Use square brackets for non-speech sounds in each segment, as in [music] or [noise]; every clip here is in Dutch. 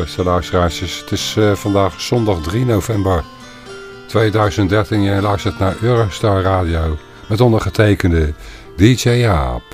Beste. Het is uh, vandaag zondag 3 november 2013. Je luistert naar Eurostar Radio. Met ondergetekende DJ Jaap.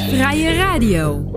Vrije radio.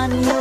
on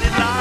not in love.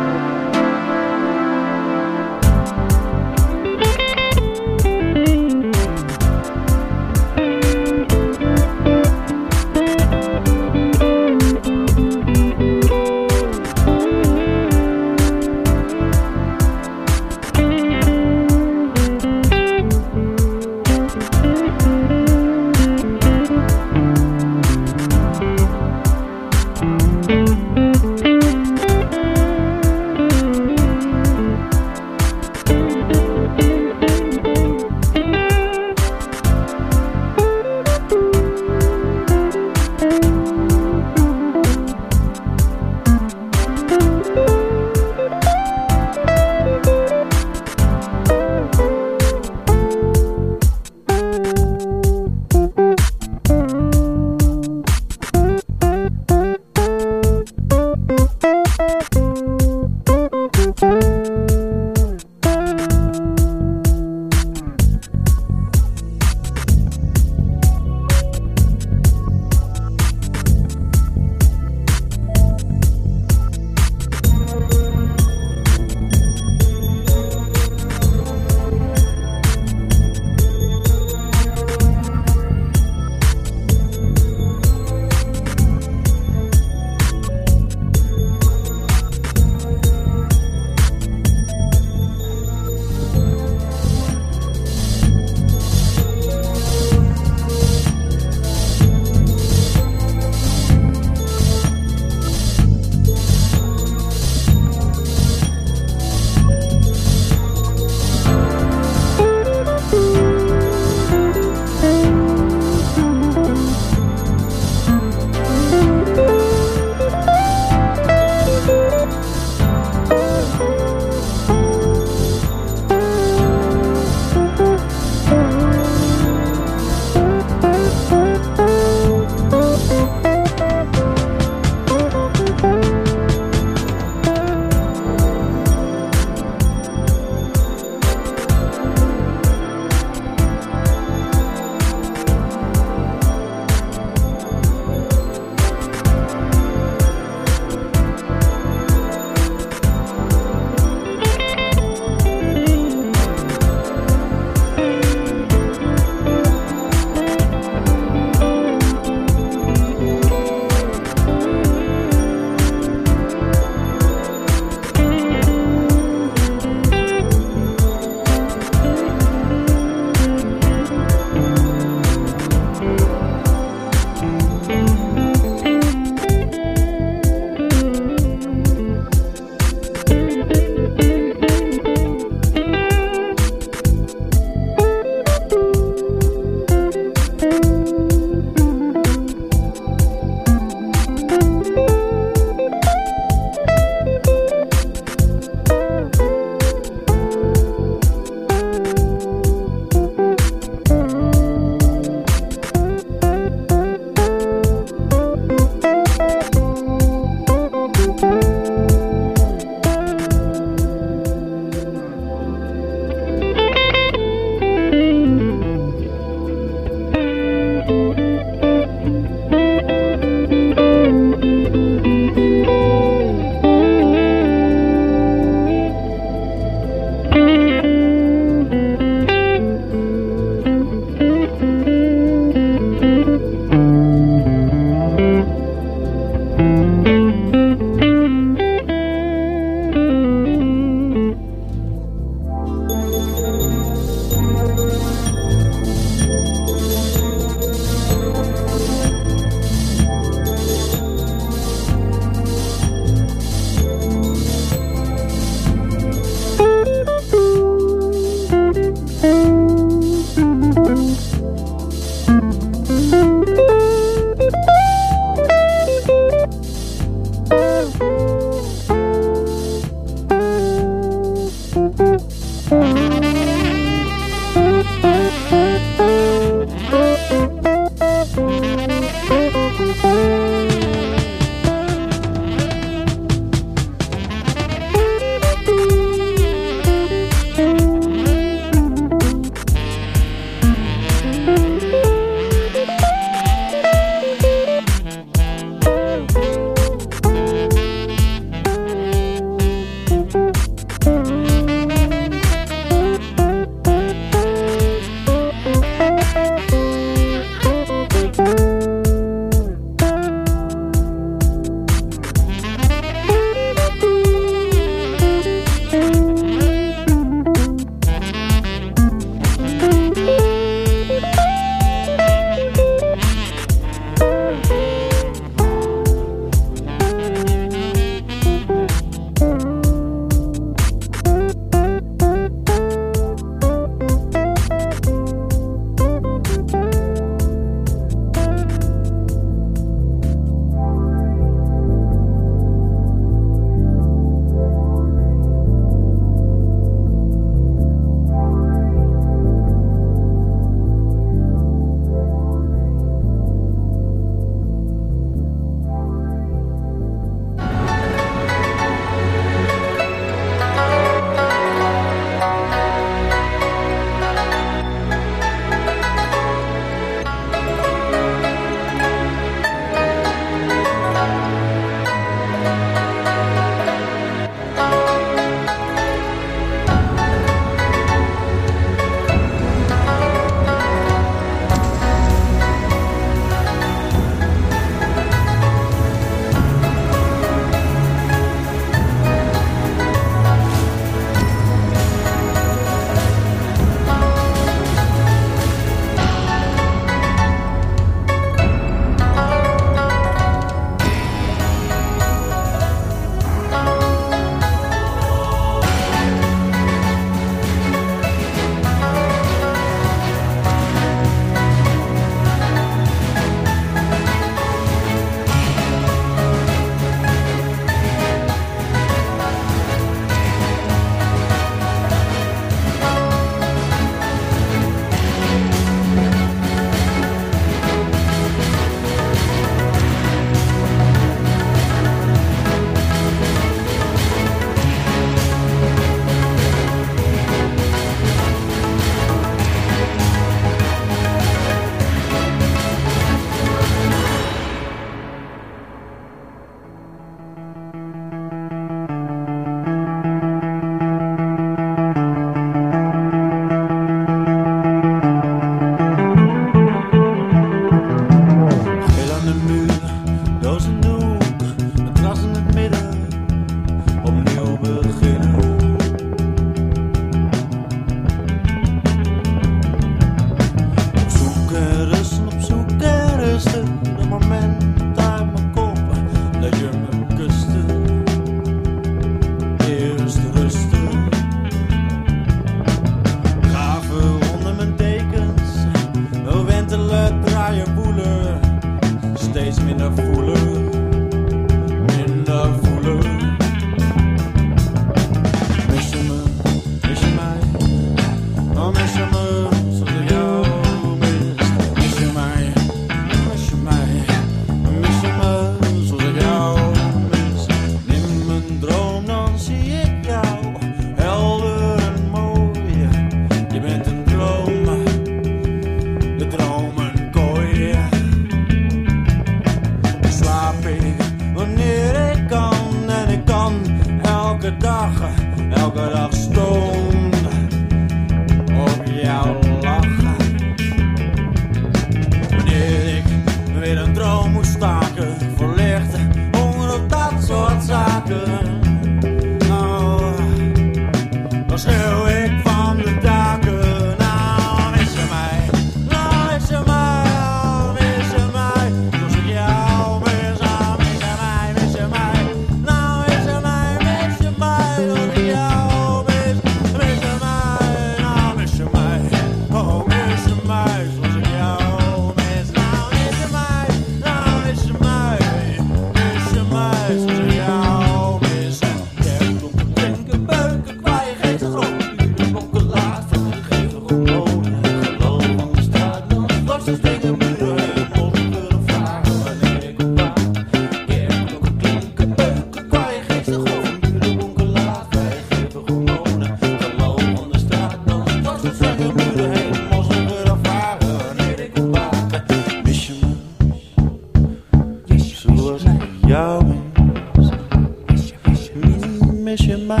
ฉันไม่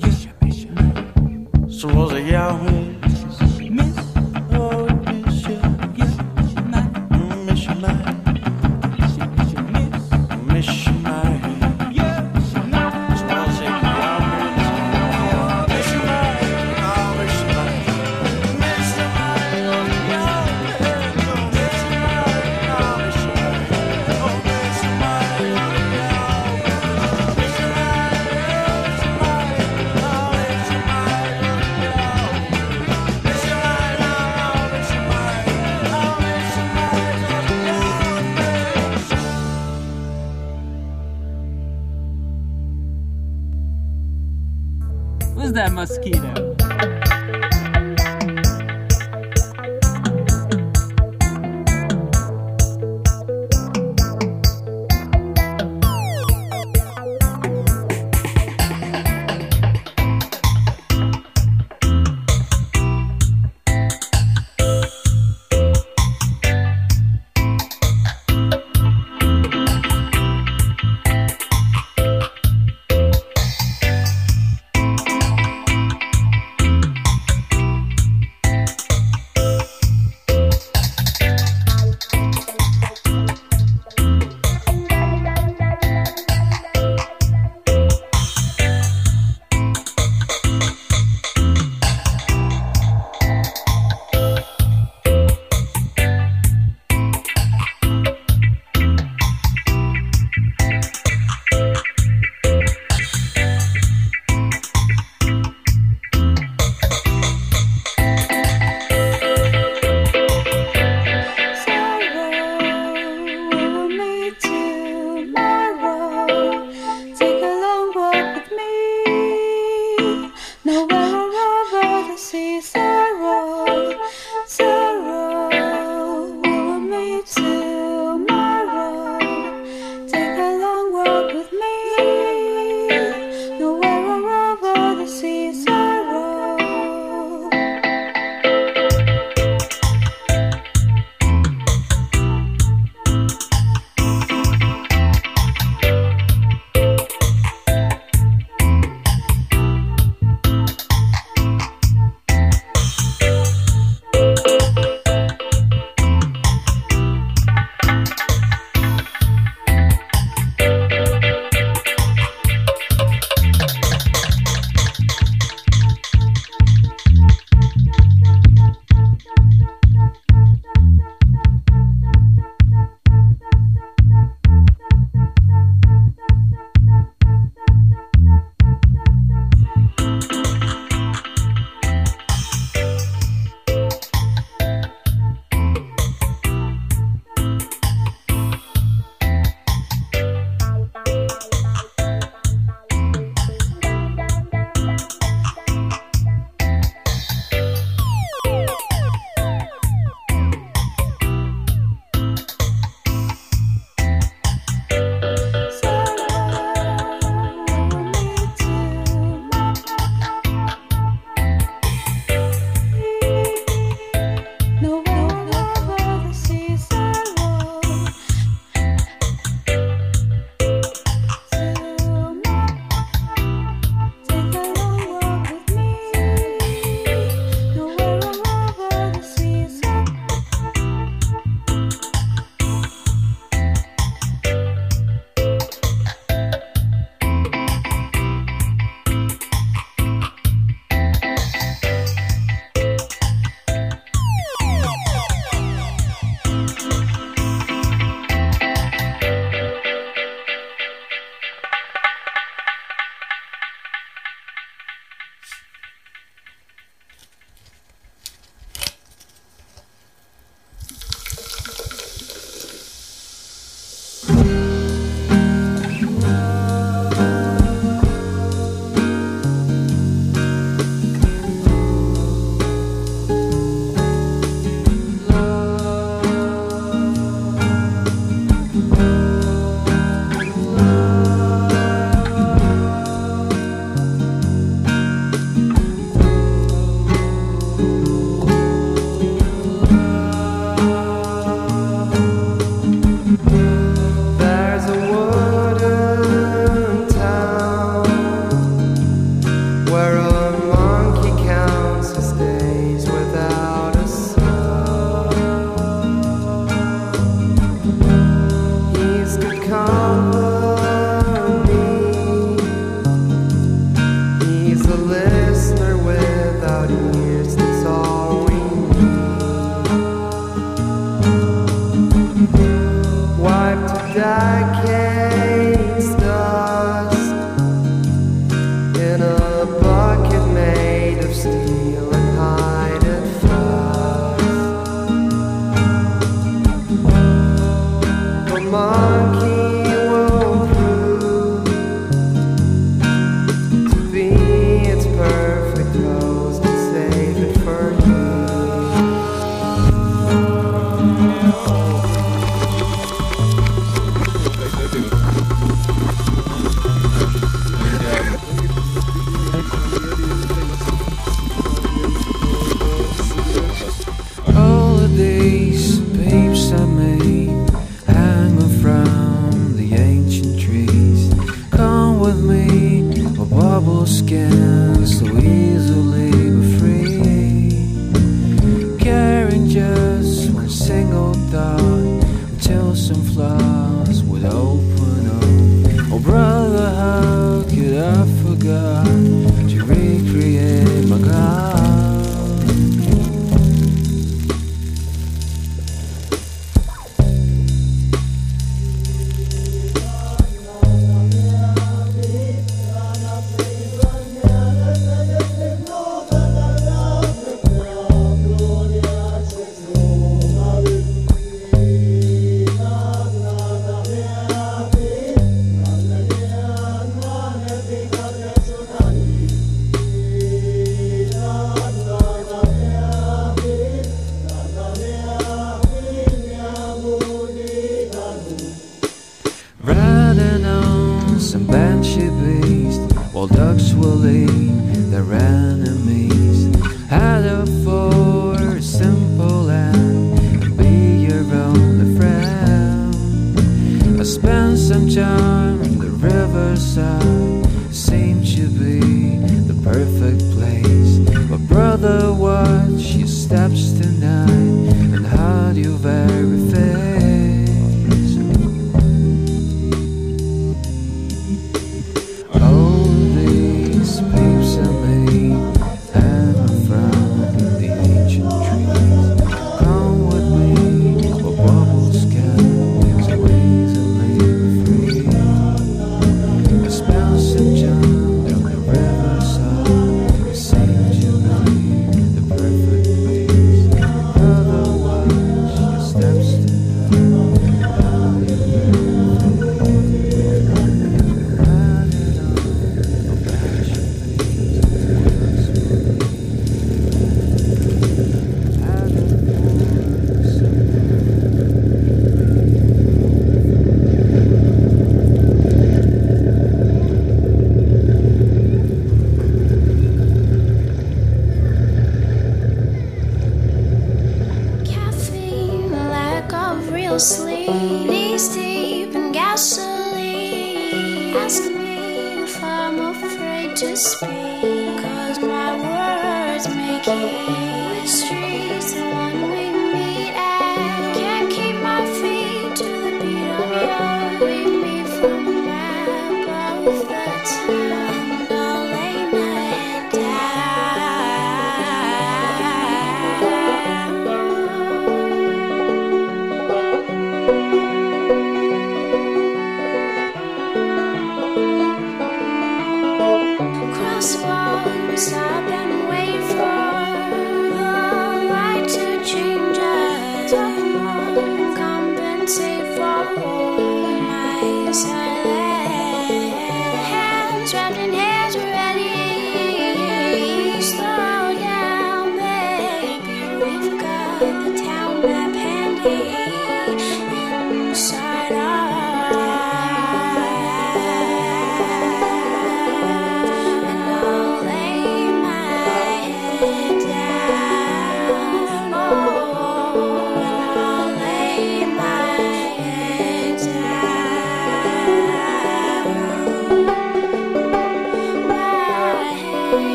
รู้จะไ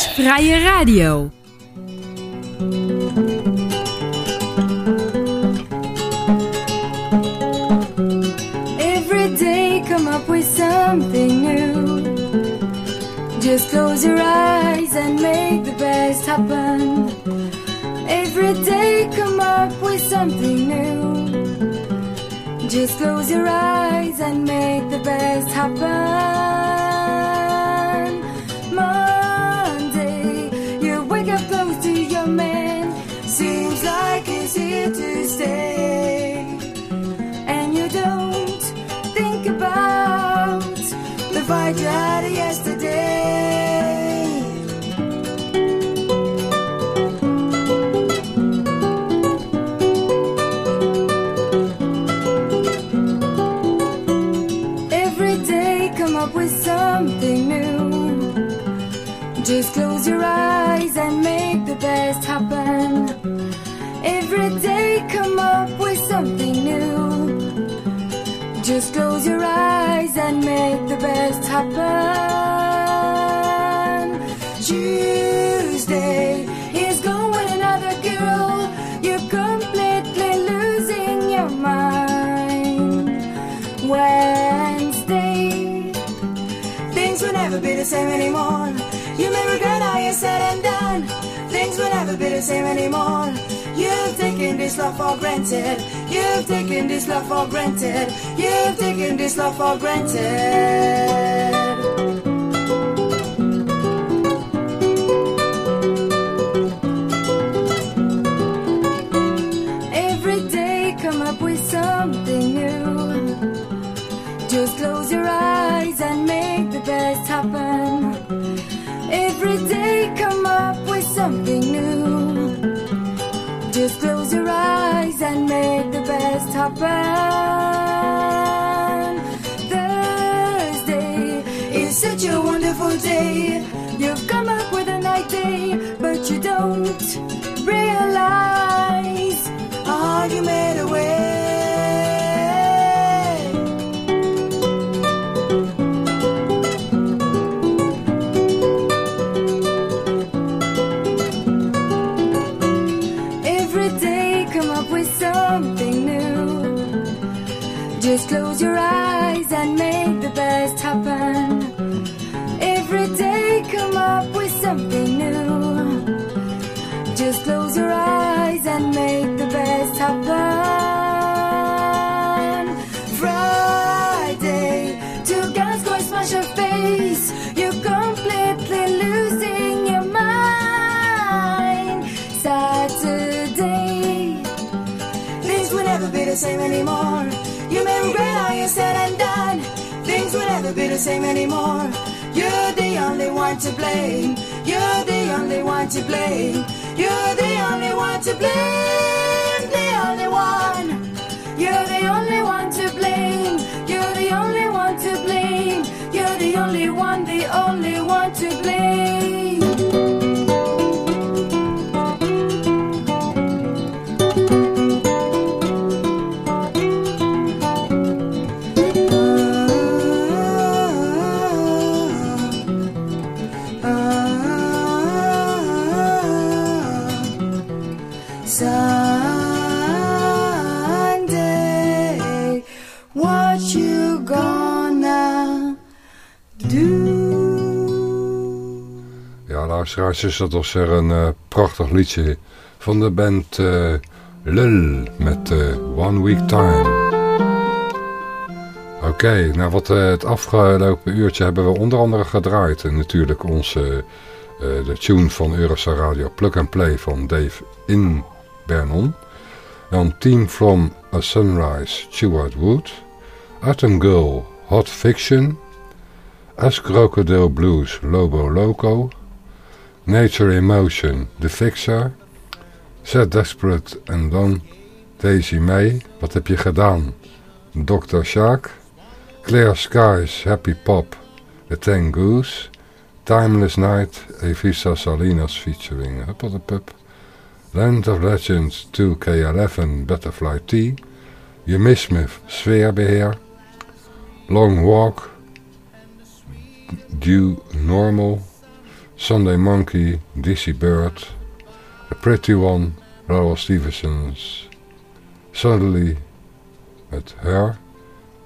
is vrije radio. Wednesday, things will never be the same anymore. You may regret all you said and done. Things will never be the same anymore. You've taken this love for granted. You've taken this love for granted. You've taken this love for granted. Best. Thursday is such a wonderful day. Same anymore. You're the only one to blame. You're the only one to blame. You're the only one to blame. The only one. You're the only one to blame. You're the only one to blame. You're the only one, the only one to blame. Luisteraars, dus dat was er een eh, prachtig liedje van de band eh Lul met eh, One Week Time. Oké, nou wat het afgelopen uurtje hebben we onder andere gedraaid. En natuurlijk onze, de tune van Eurostar Radio Plug and Play van Dave in Bernon. Dan Team from a Sunrise, Stuart Wood. Atom Girl, Hot Fiction. As Crocodile Blues, Lobo Loco. Nature Emotion, The Fixer. Set Desperate and dan Daisy May, Wat heb je gedaan? Dr. Shark. Clear Skies, Happy Pop, The Ten Goose. Timeless Night, Evisa Salinas featuring Huppeldepup. Land of Legends 2K11, Butterfly T. Je Miss Me, Sfeerbeheer. Long Walk, Due Normal. Sunday Monkey, DC Bird, The Pretty One, Laurel Stevenson's, Suddenly, met Her,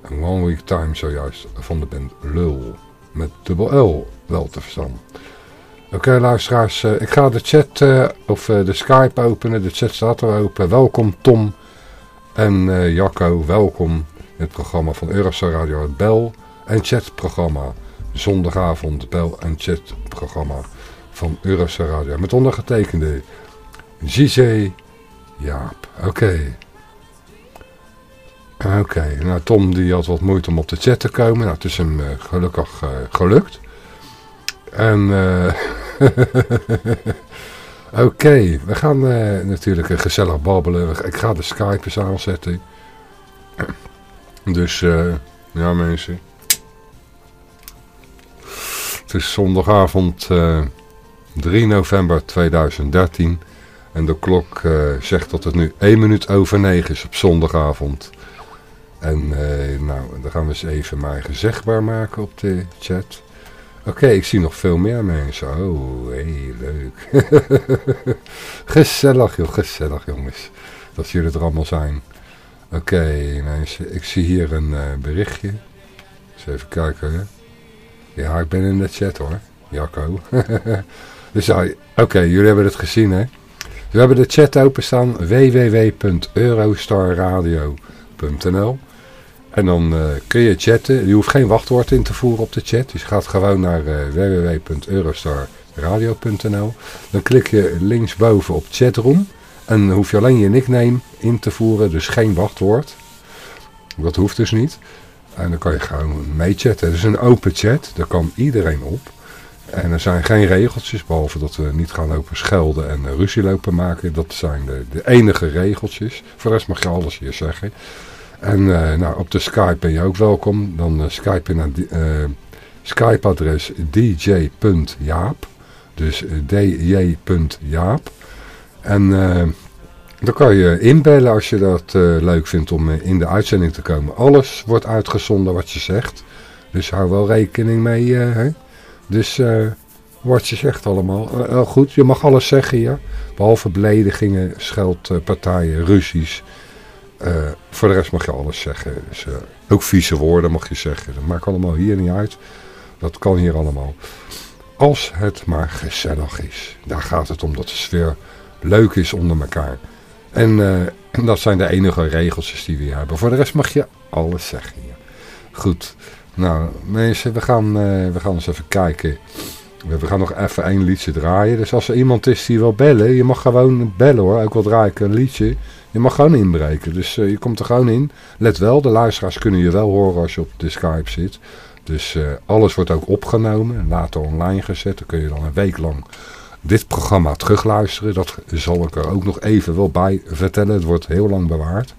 en One Week Time zojuist van de band Lul, met dubbel L wel te verstaan. Oké luisteraars, eh, ik ga de chat, eh, of eh, de Skype openen, de chat staat er open. Welkom Tom en Jacco, welkom in het programma van Eurostar Radio, het bel- en chatprogramma. Zondagavond bel- en chatprogramma van Eurostar Radio. Met ondergetekende JJ Jaap. Oké. Oké, nou Tom die had wat moeite om op de chat te komen. Nou, het is hem eh, gelukkig eh, gelukt. En eh [laughs] oké, we gaan natuurlijk gezellig babbelen. Ik ga de Skype eens aanzetten. Dus ja mensen. Het is zondagavond eh, 3 november 2013. En de klok eh, zegt dat het nu 1 minuut over 9 is op zondagavond. En eh, nou, dan gaan we eens even mijn gezegbaar maken op de chat. Oké, ik zie nog veel meer mensen. Oh, heel leuk. [laughs] gezellig joh, gezellig jongens. Dat jullie er allemaal zijn. Oké, ik zie hier een berichtje. Eens even kijken. Hè. Ja, ik ben in de chat hoor. Jacco. [laughs] dus oké, jullie hebben het gezien hè. We hebben de chat openstaan. www.eurostarradio.nl En dan eh, kun je chatten. Je hoeft geen wachtwoord in te voeren op de chat. Dus gaat gewoon naar uh, www.eurostarradio.nl Dan klik je linksboven op chatroom. En hoef je alleen je nickname in te voeren. Dus geen wachtwoord. Dat hoeft dus niet. En dan kan je gewoon meechatten. Het is een open chat. Daar kan iedereen op. En er zijn geen regeltjes, behalve dat we niet gaan lopen schelden en ruzie lopen maken. Dat zijn de, de enige regeltjes. Voor de rest mag je alles hier zeggen. En uh, nou, op de Skype ben je ook welkom. Dan uh, Skype je naar uh, Skype-adres dj.jaap. Dus dj.jaap. En dan kan je inbellen als je dat leuk vindt om in de uitzending te komen. Alles wordt uitgezonden wat je zegt. Dus hou wel rekening mee. Hè? Dus wat je zegt allemaal. Goed, je mag alles zeggen hier. Behalve beledigingen, scheldpartijen, ruzies. Voor de rest mag je alles zeggen. Dus, ook vieze woorden mag je zeggen. Dat maakt allemaal hier niet uit. Dat kan hier allemaal. Als het maar gezellig is. Daar gaat het om dat de sfeer leuk is onder elkaar. En [clears throat] dat zijn de enige regeltjes die we hebben. Voor de rest mag je alles zeggen. Goed. Nou, mensen, we gaan, uh, we gaan eens even kijken. We gaan nog even één liedje draaien. Dus als er iemand is die wil bellen, je mag gewoon bellen hoor. Ook al draai ik een liedje. Je mag gewoon inbreken. Dus uh, je komt er gewoon in. Let wel, de luisteraars kunnen je wel horen als je op de Skype zit. Dus alles wordt ook opgenomen en later online gezet. Dan kun je dan een week lang dit programma terugluisteren. Dat zal ik er ook nog even wel bij vertellen. Het wordt heel lang bewaard.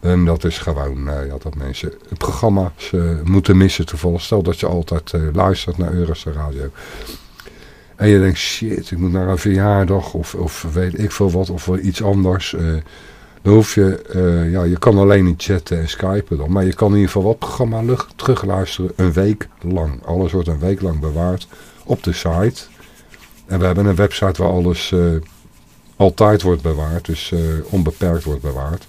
En dat is gewoon uh, ja, dat mensen programma's uh, moeten missen toevallig. Stel dat je altijd uh, luistert naar Eurostar Radio. En je denkt, shit, ik moet naar een verjaardag of, of weet ik veel wat, of iets anders. dan hoef je, ja, je kan alleen niet chatten en skypen dan. Maar je kan in ieder geval wat programma terugluisteren een week lang. Alles wordt een week lang bewaard op de site. En we hebben een website waar alles altijd wordt bewaard, dus onbeperkt wordt bewaard.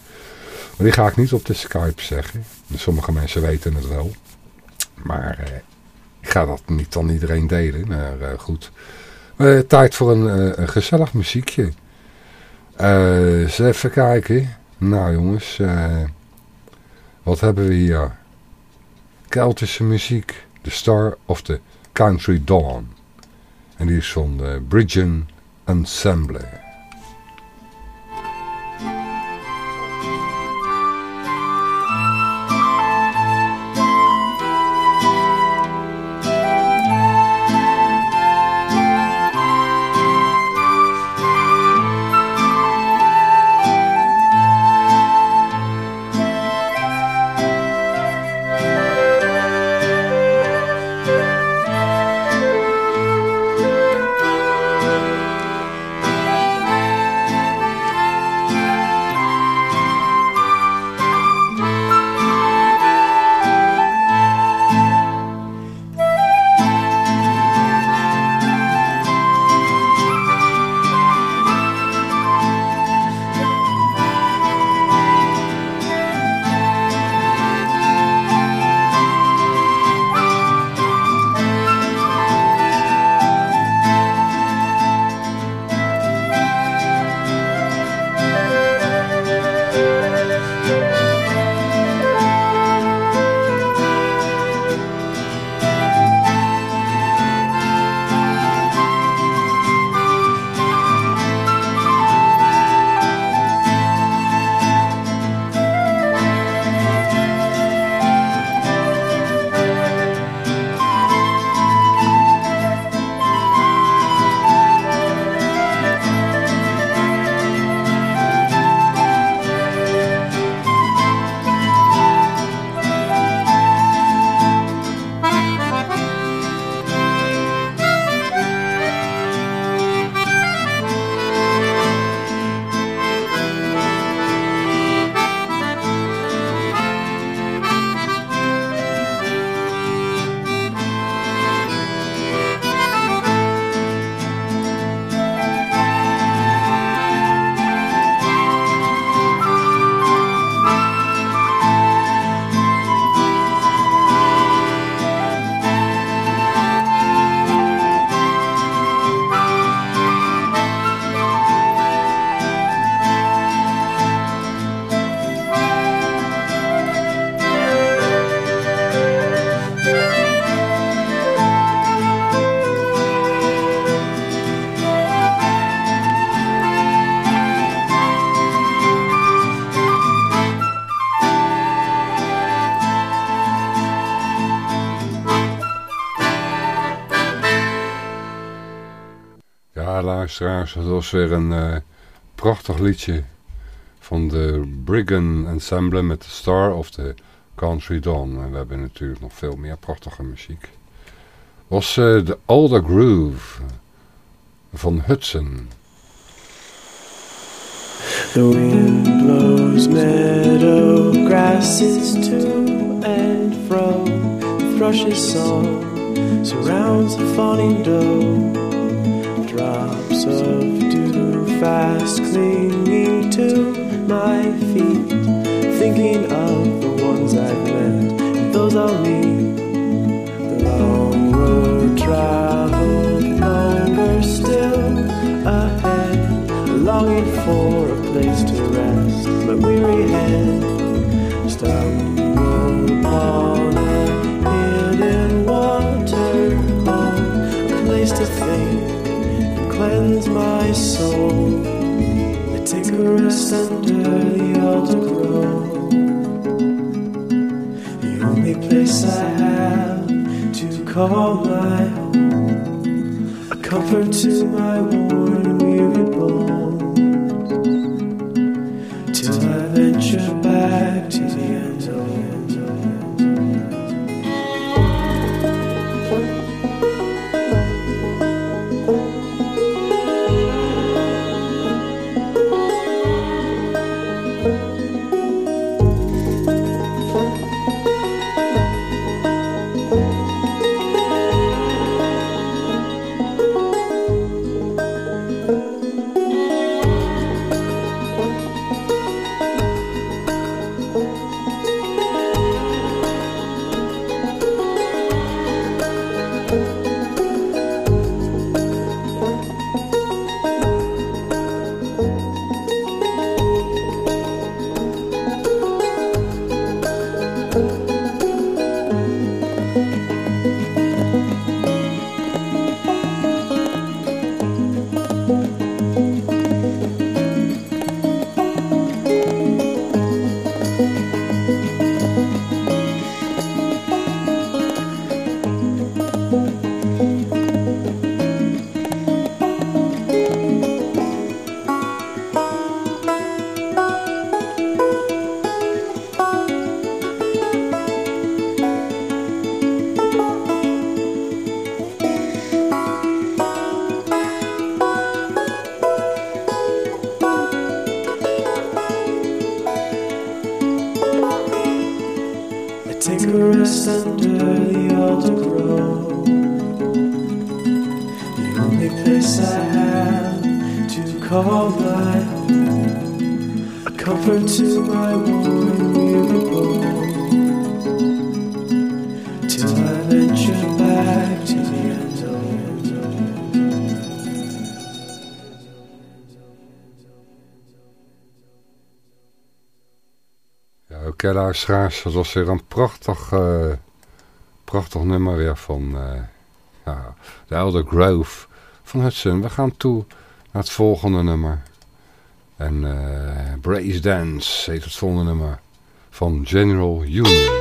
Maar die ga ik niet op de Skype zeggen. Sommige mensen weten het wel. Maar eh, ik ga dat niet aan iedereen delen. Maar goed. Tijd voor een, een, gezellig muziekje. eens even kijken. Nou jongens. wat hebben we hier? Keltische muziek. The Star of the Country Dawn. En die is van de Bridgen Ensemble. Luisteraars, dat was weer een eh, prachtig liedje van de Briggan Ensemble met The Star of the Country Dawn. En we hebben natuurlijk nog veel meer prachtige muziek. Was eh, de Alder Groove van Hudson. The wind blows meadow grasses to and fro. The thrush's song surrounds the fawning doe. Drops of dew fast clinging to my feet. Thinking of the ones I've met those I'll meet. The long road traveled longer still ahead. Longing for a place to rest, but weary head stumbled my soul. I take a rest under the grove, the only place I have to call my home, a comfort to my worn Oké luisteraars, dat was weer een prachtig, eh, prachtig nummer weer van eh, ja, de Elder Grove van Hudson. We gaan toe naar het volgende nummer. En eh Brace Dance heet het volgende nummer van General Union.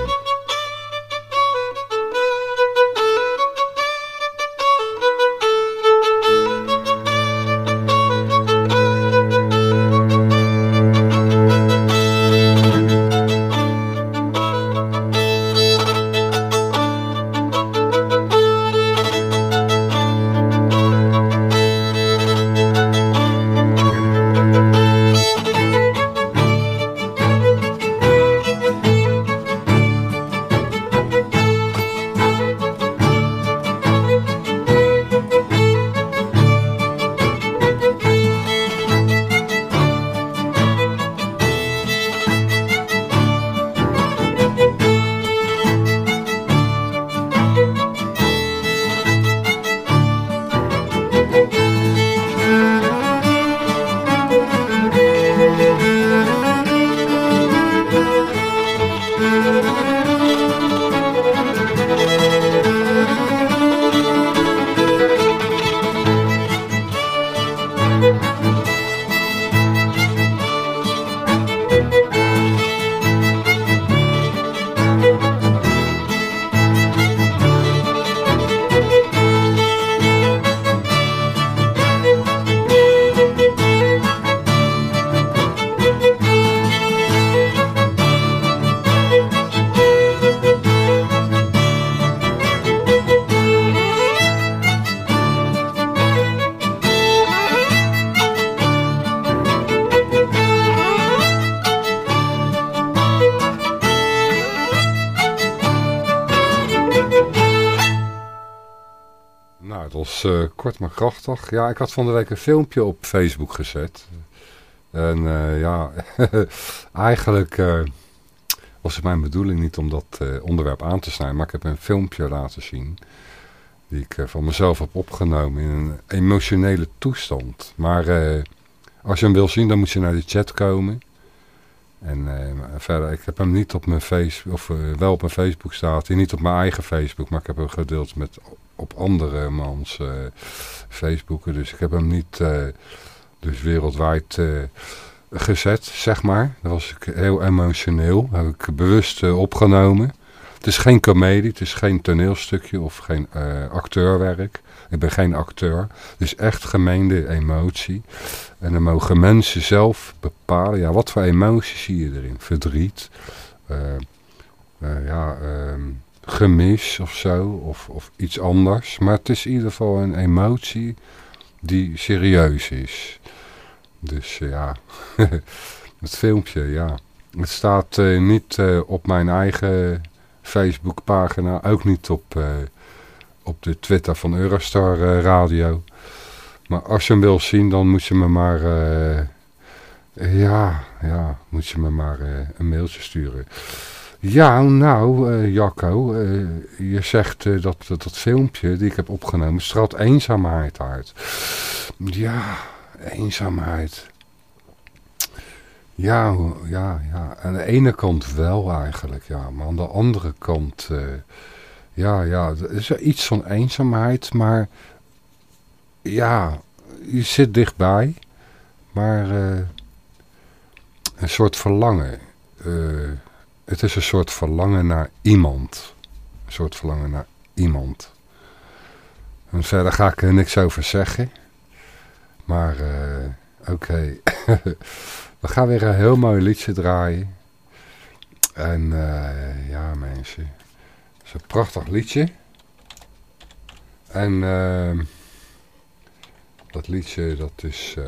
Ja, ik had van de week een filmpje op Facebook gezet. En eh, ja, [laughs] eigenlijk eh, was het mijn bedoeling niet om dat eh, onderwerp aan te snijden. Maar ik heb een filmpje laten zien. Die ik van mezelf heb opgenomen in een emotionele toestand. Maar als je hem wil zien, dan moet je naar de chat komen. En verder, ik heb hem niet op mijn Facebook, of wel op mijn Facebook staat niet op mijn eigen Facebook, maar ik heb hem gedeeld met andere mans eh Facebooken. Dus ik heb hem niet eh, dus wereldwijd eh, gezet, zeg maar. Dat was ik heel emotioneel, heb ik bewust opgenomen. Het is geen komedie, het is geen toneelstukje of geen acteurwerk. Ik ben geen acteur. Het is echt gemeende emotie. En dan mogen mensen zelf bepalen, ja, wat voor emoties zie je erin? Verdriet, ja, ehm, gemis of zo, of, of iets anders. Maar het is in ieder geval een emotie die serieus is. Dus eh, ja, [laughs] het filmpje, ja. Het staat eh, niet eh, op mijn eigen Facebookpagina, ook niet op, op de Twitter van Eurostar Radio. Maar als je hem wil zien, dan moet je me maar, ja, ja, moet je me maar een mailtje sturen. Ja, nou, eh, Jacco, eh, je zegt eh, dat, dat dat filmpje die ik heb opgenomen straalt eenzaamheid uit. Ja, eenzaamheid. Ja, ja, ja. Aan de ene kant wel eigenlijk, ja. Maar aan de andere kant, ja, ja, er is iets van eenzaamheid, maar ja, je zit dichtbij, maar een soort verlangen. Eh, het is een soort verlangen naar iemand. Een soort verlangen naar iemand. En verder ga ik er niks over zeggen. Maar eh, oké. [laughs] We gaan weer een heel mooi liedje draaien. En eh, ja mensen. Het is een prachtig liedje. En eh, dat liedje dat is eh,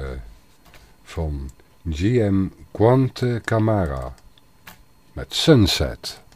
van GM Quante Camara. Met Sunset.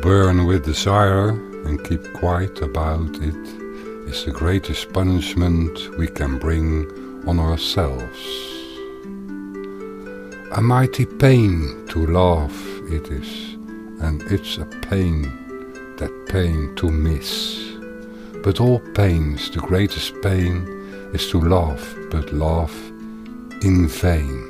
Burn with desire and keep quiet about it is the greatest punishment we can bring on ourselves. A mighty pain to love it is, and it's a pain, that pain to miss. But all pains, the greatest pain is to love, but love in vain.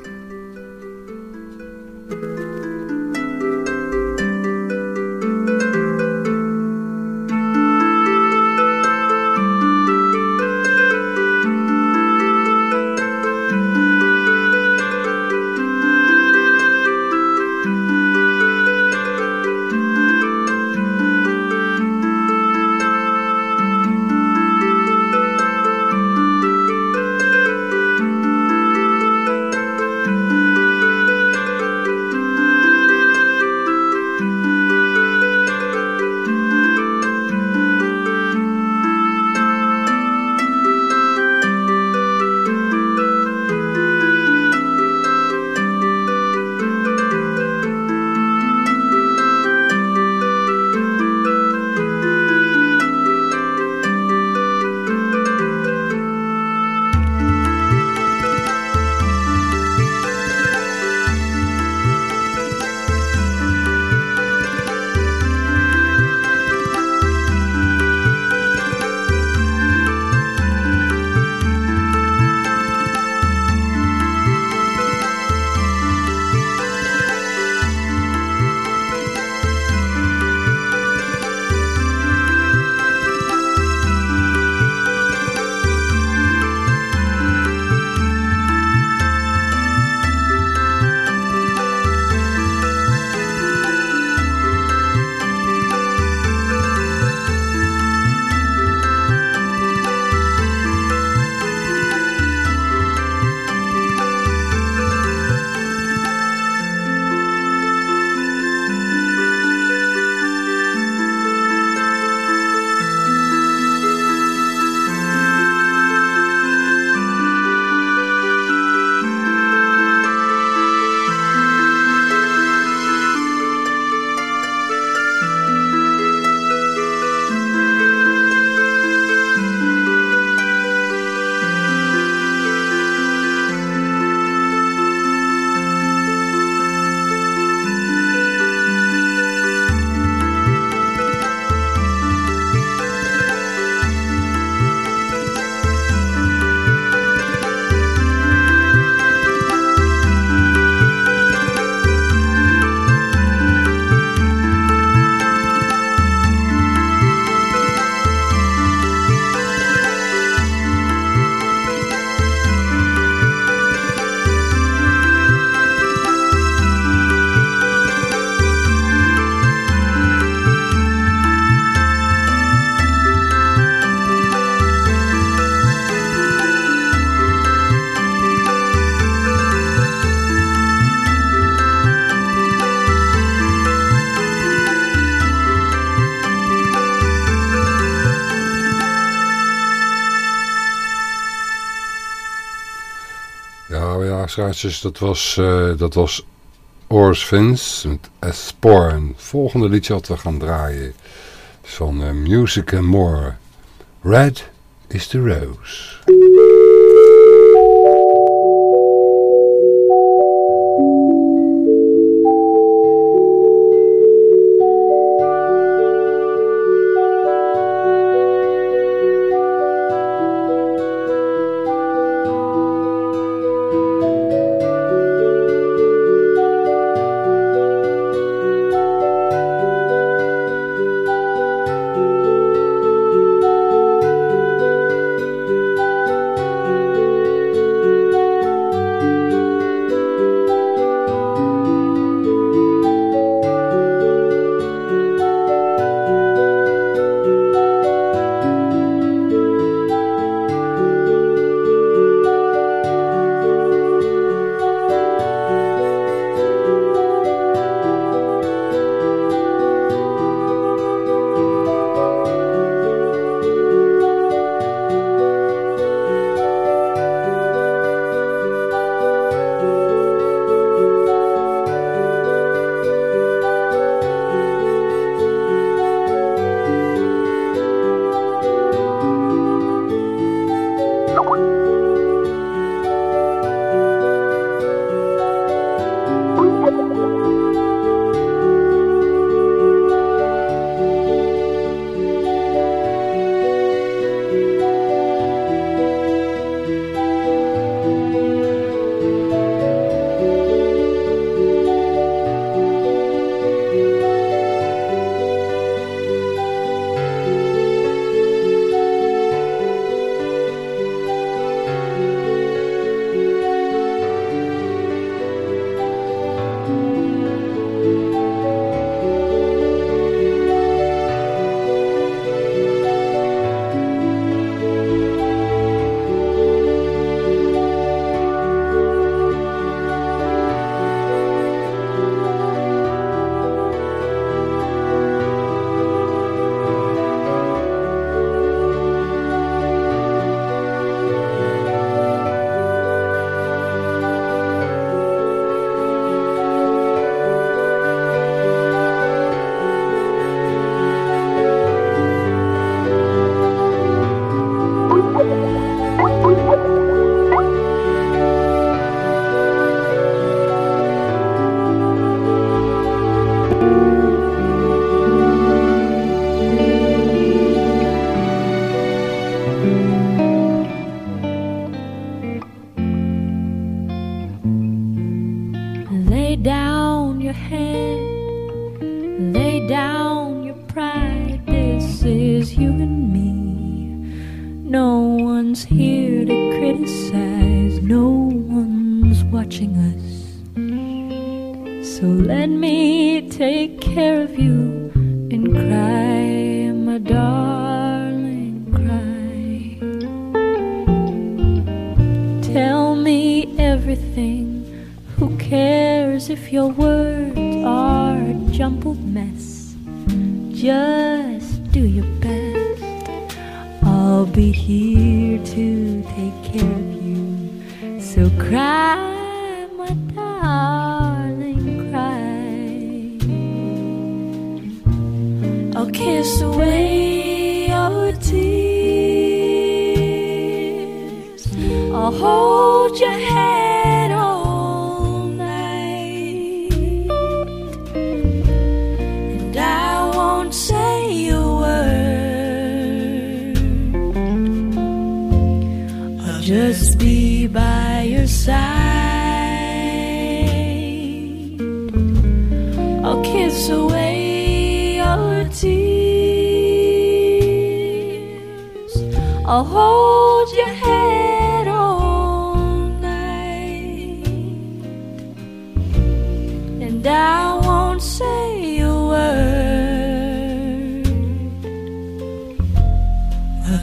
Dat was, uh, dat was Ors Vince met Esporn. Volgende liedje wat we gaan draaien van uh, Music and More. Red is the Rose.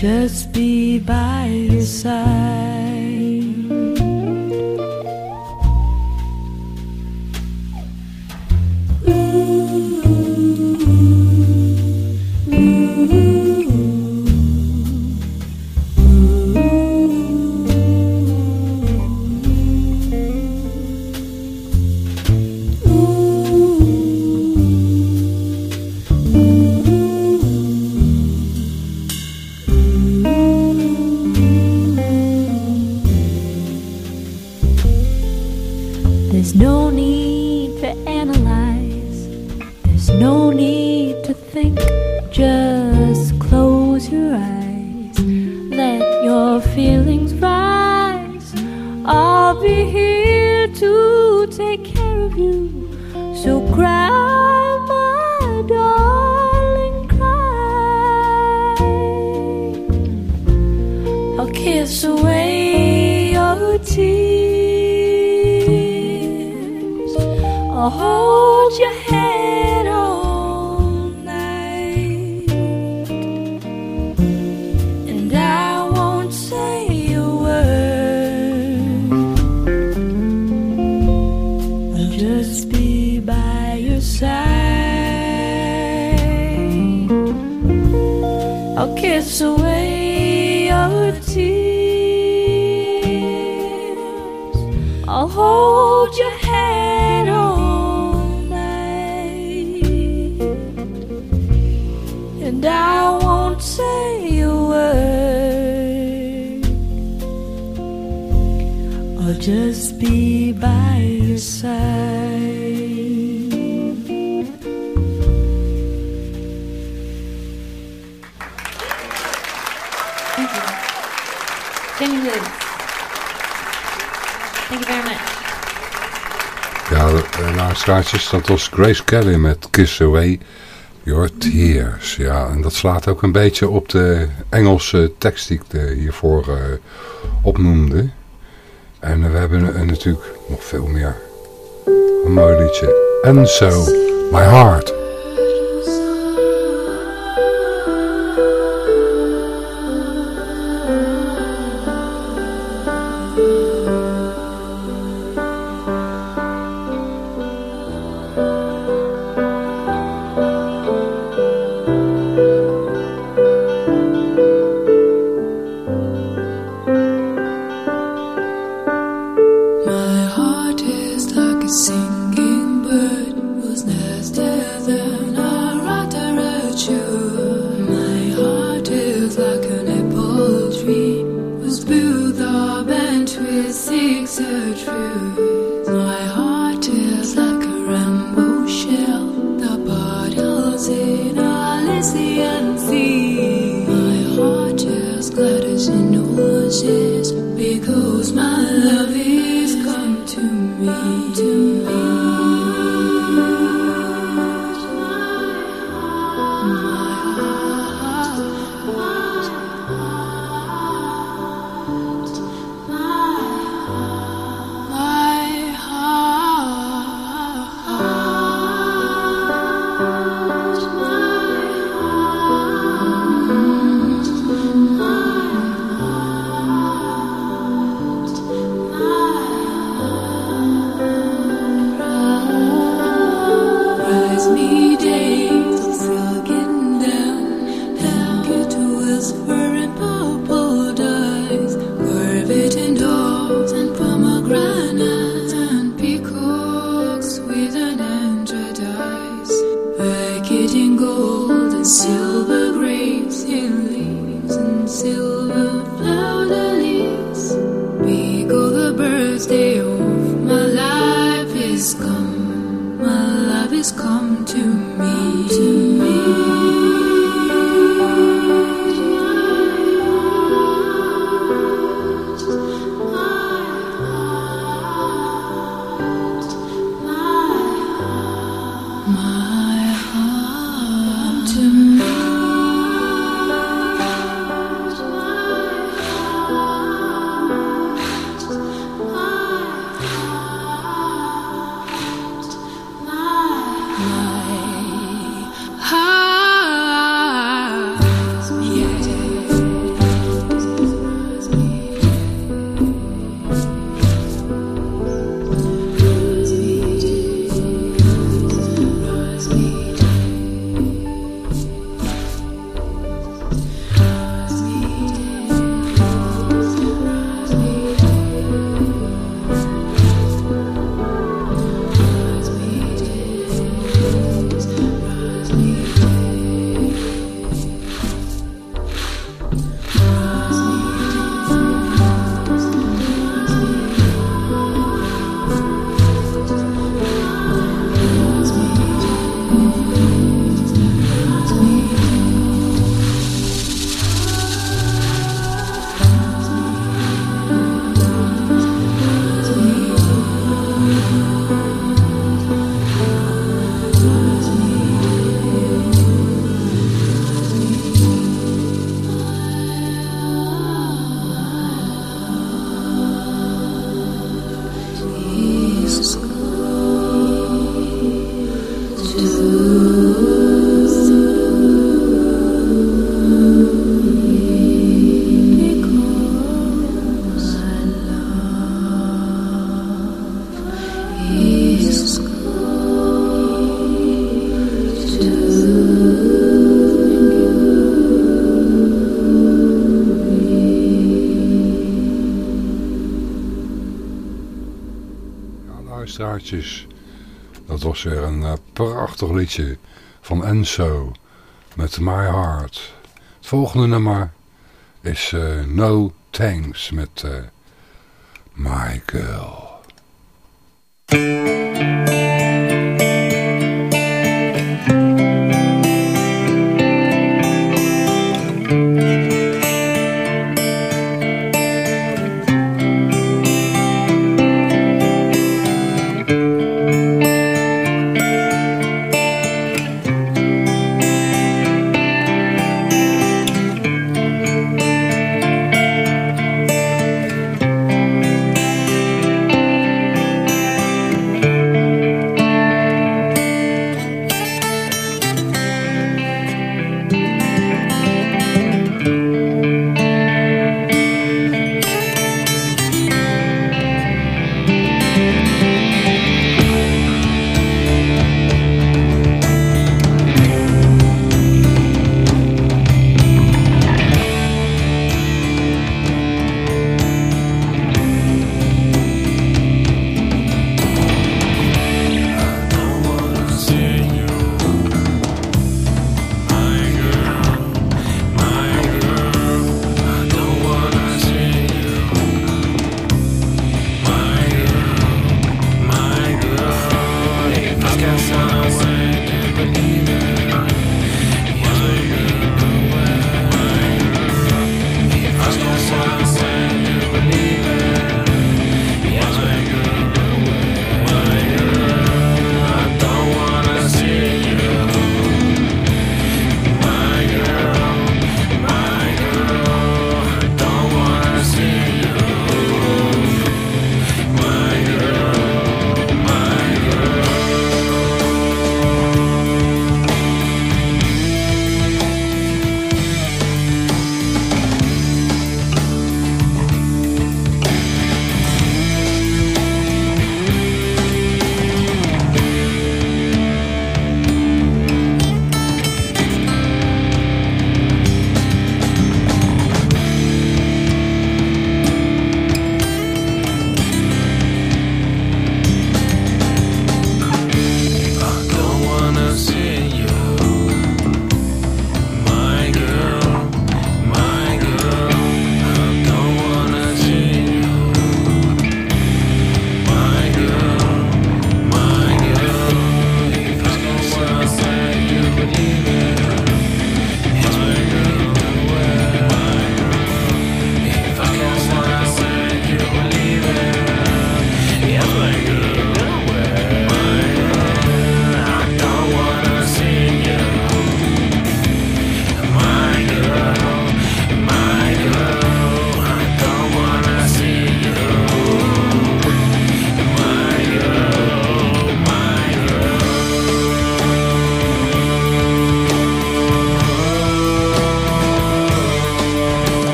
just be by your side. dat was Grace Kelly met Kiss Away Your Tears. Ja, en dat slaat ook een beetje op de Engelse tekst die ik eh, hiervoor eh, opnoemde. En we hebben eh, natuurlijk nog veel meer. Een mooi liedje. En zo, so, My Heart. Prachtig liedje van Enzo met My Heart. Het volgende nummer is eh, No Thanks met eh, My Girl.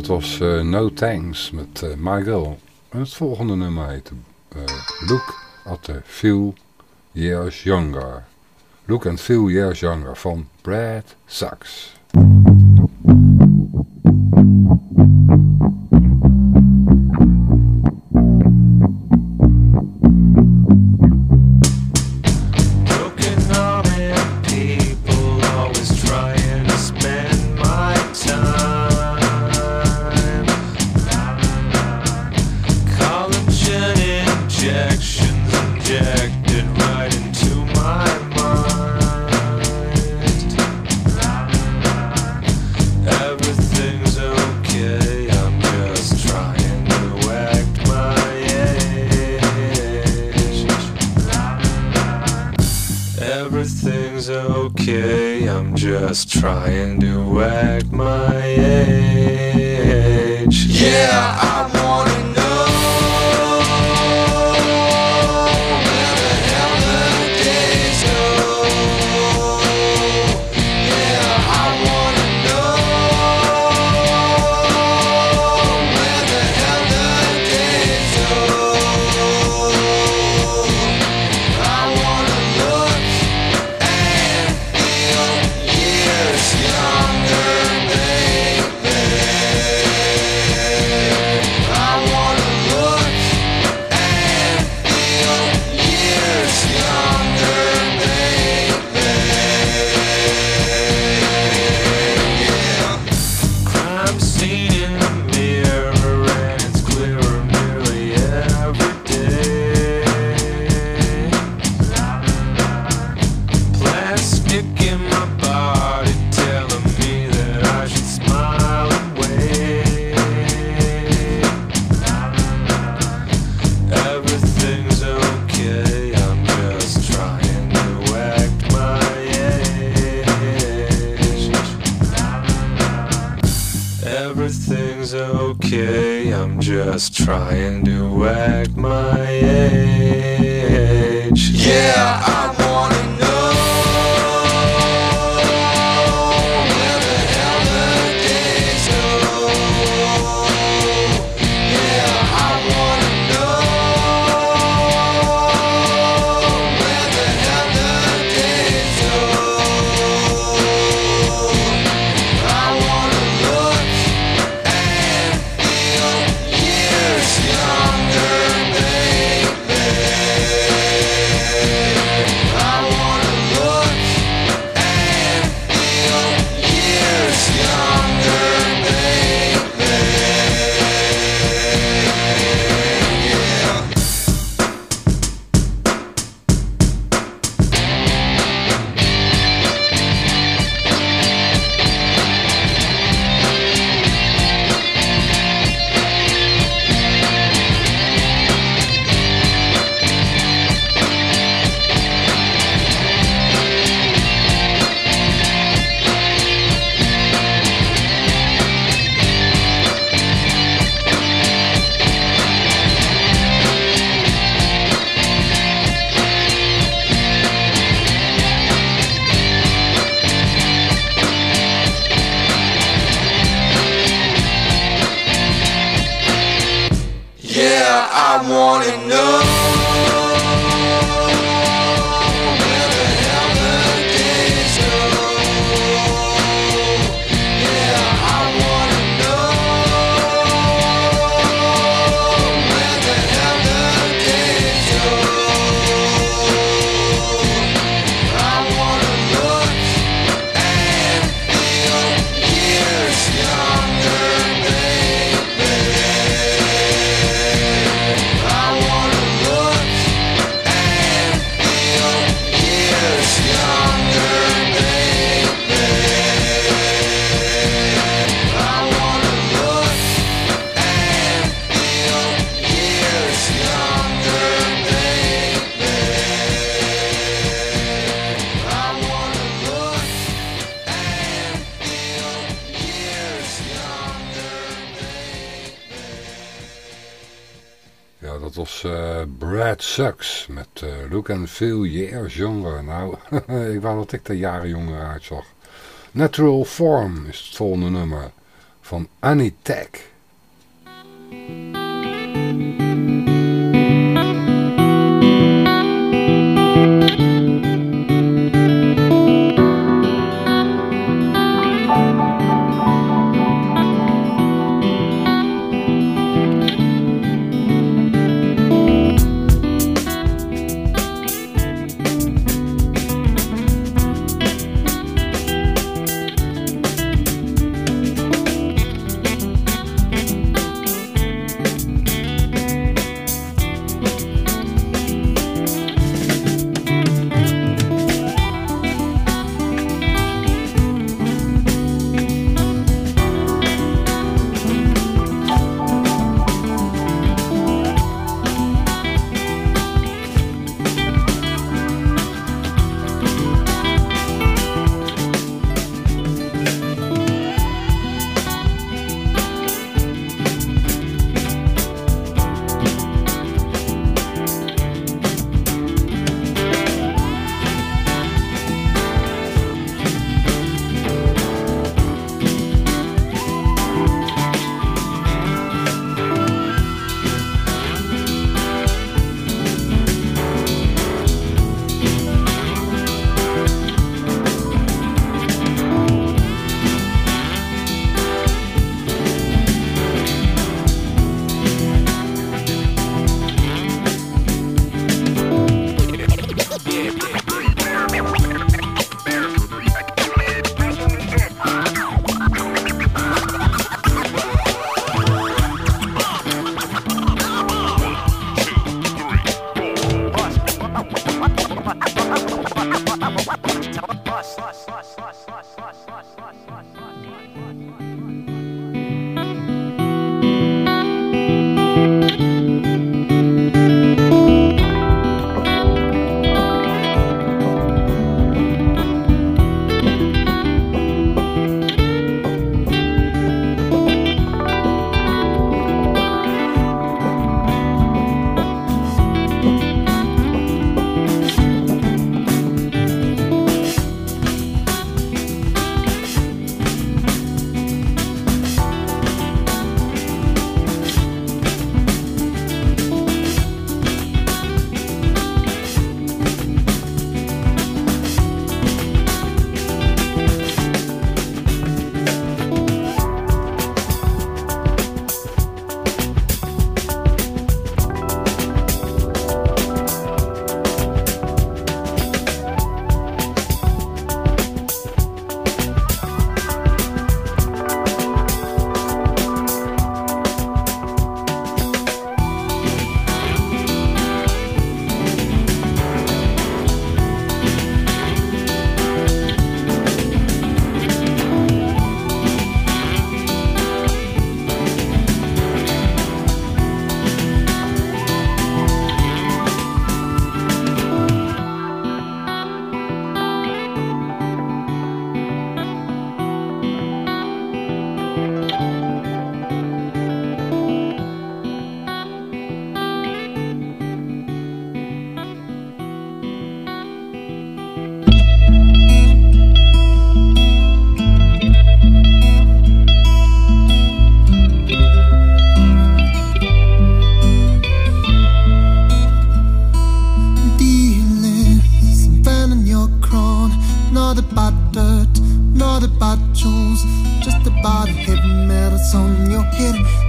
dat was eh, No Thanks met uh, En het volgende nummer heette eh, Look at the Few Years Younger. Look and Feel Years Younger van Brad Sachs. en veel years jonger. Nou, [laughs] ik wou dat ik er jaren jonger uitzag. Natural Form is het volgende nummer van Annie quieren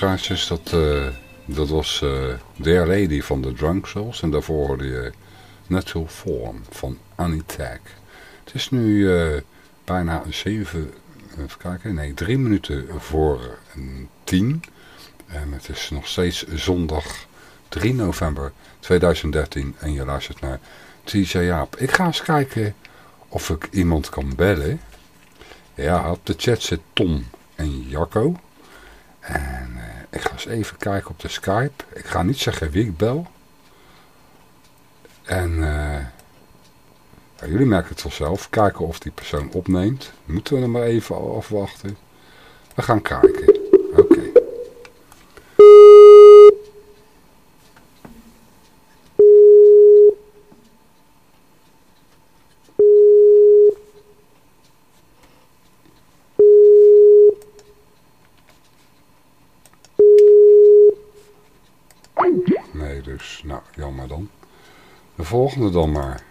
schaatsjes, dat, eh, dat was eh, uh, Dear Lady van de Drunk Souls. En daarvoor hoorde je Natural Form van Annie Tag. Het is nu eh, bijna 7, even kijken, nee, 3 minuten voor 10. En het is nog steeds zondag 3 november 2013 en je luistert naar TJ Jaap. Ik ga eens kijken of ik iemand kan bellen. Ja, op de chat zit Tom en Jacco. En ik ga eens even kijken op de Skype. Ik ga niet zeggen wie ik bel. En eh, jullie merken het vanzelf. Kijken of die persoon opneemt. Moeten we hem maar even afwachten. We gaan kijken. Oké. Volgende dan maar.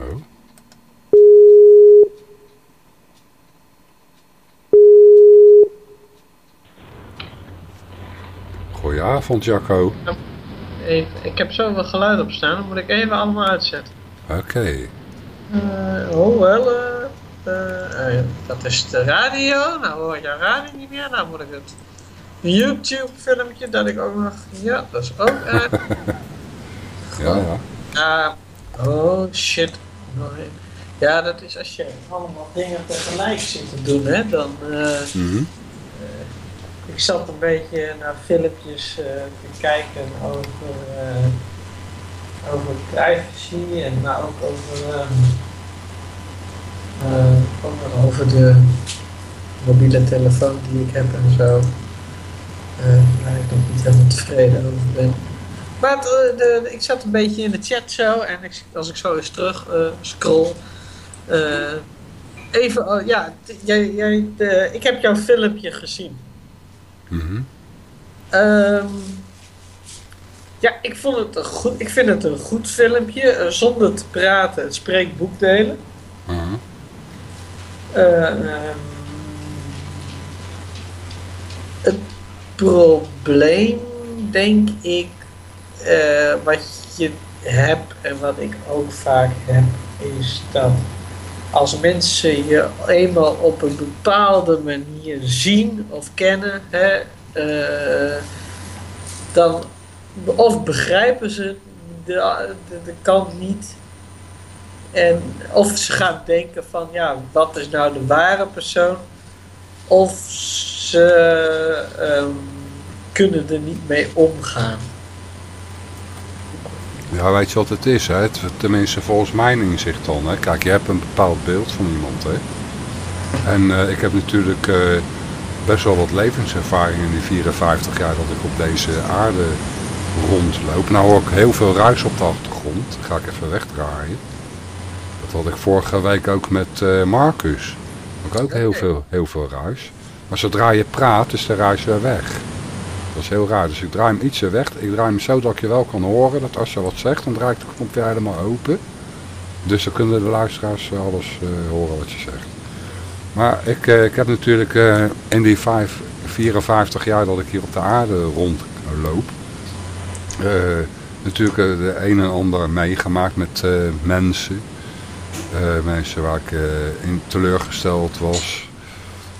Oh. Goedenavond, Jacco. Ik, ik heb zoveel geluid op staan, dan moet ik even allemaal uitzetten. Oké. Eh, oh, wel, eh, eh, dat is de radio. Nou hoor je radio niet meer. Nou moet ik het YouTube filmpje dat ik ook nog... Ja, dat is ook uit. [laughs] Ja, ja. Ah, oh shit. Ja, dat is als je allemaal dingen tegelijk zit te doen, hè, dan... Mhm. Ik zat een beetje naar filmpjes eh, te kijken over, eh, over privacy en maar ook over, eh, eh, over de mobiele telefoon die ik heb en zo. Waar ik nog niet helemaal tevreden over ben. Maar de, ik zat een beetje in de chat zo en ik, als ik zo eens terug scroll. even, oh, ja, jij, jij, ik heb jouw filmpje gezien. Ehm, ja, ik, vond het een goed, ik vind het een goed filmpje. eh, zonder te praten, het spreekt boekdelen. Eh, ehm, het probleem, denk ik, eh, wat je hebt en wat ik ook vaak heb, is dat als mensen je eenmaal op een bepaalde manier zien of kennen, hè, eh, dan of begrijpen ze de, de, kant niet. En of ze gaan denken van ja, wat is nou de ware persoon? Of ze ehm, kunnen er niet mee omgaan. Ja, weet je wat het is, hè? Tenminste, volgens mijn inzicht dan, hè? Kijk, je hebt een bepaald beeld van iemand, hè? En eh, ik heb natuurlijk eh, best wel wat levenservaring in die 54 jaar dat ik op deze aarde rondloop. Nou hoor ik heel veel ruis op de achtergrond. Dat ga ik even wegdraaien. Dat had ik vorige week ook met eh, Marcus. Ook, ook heel, veel, heel veel ruis. Maar zodra je praat, is de ruis weer weg. Dat is heel raar. Dus ik draai hem ietsje weg. Ik draai hem zo dat ik je wel kan horen. Dat als je wat zegt, dan draai ik de knop helemaal open. Dus dan kunnen de luisteraars alles eh, horen wat je zegt. Maar ik, eh, ik heb natuurlijk eh, in die vijf, 54 jaar dat ik hier op de aarde rondloop... natuurlijk de een en ander meegemaakt met mensen. Mensen waar ik in teleurgesteld was.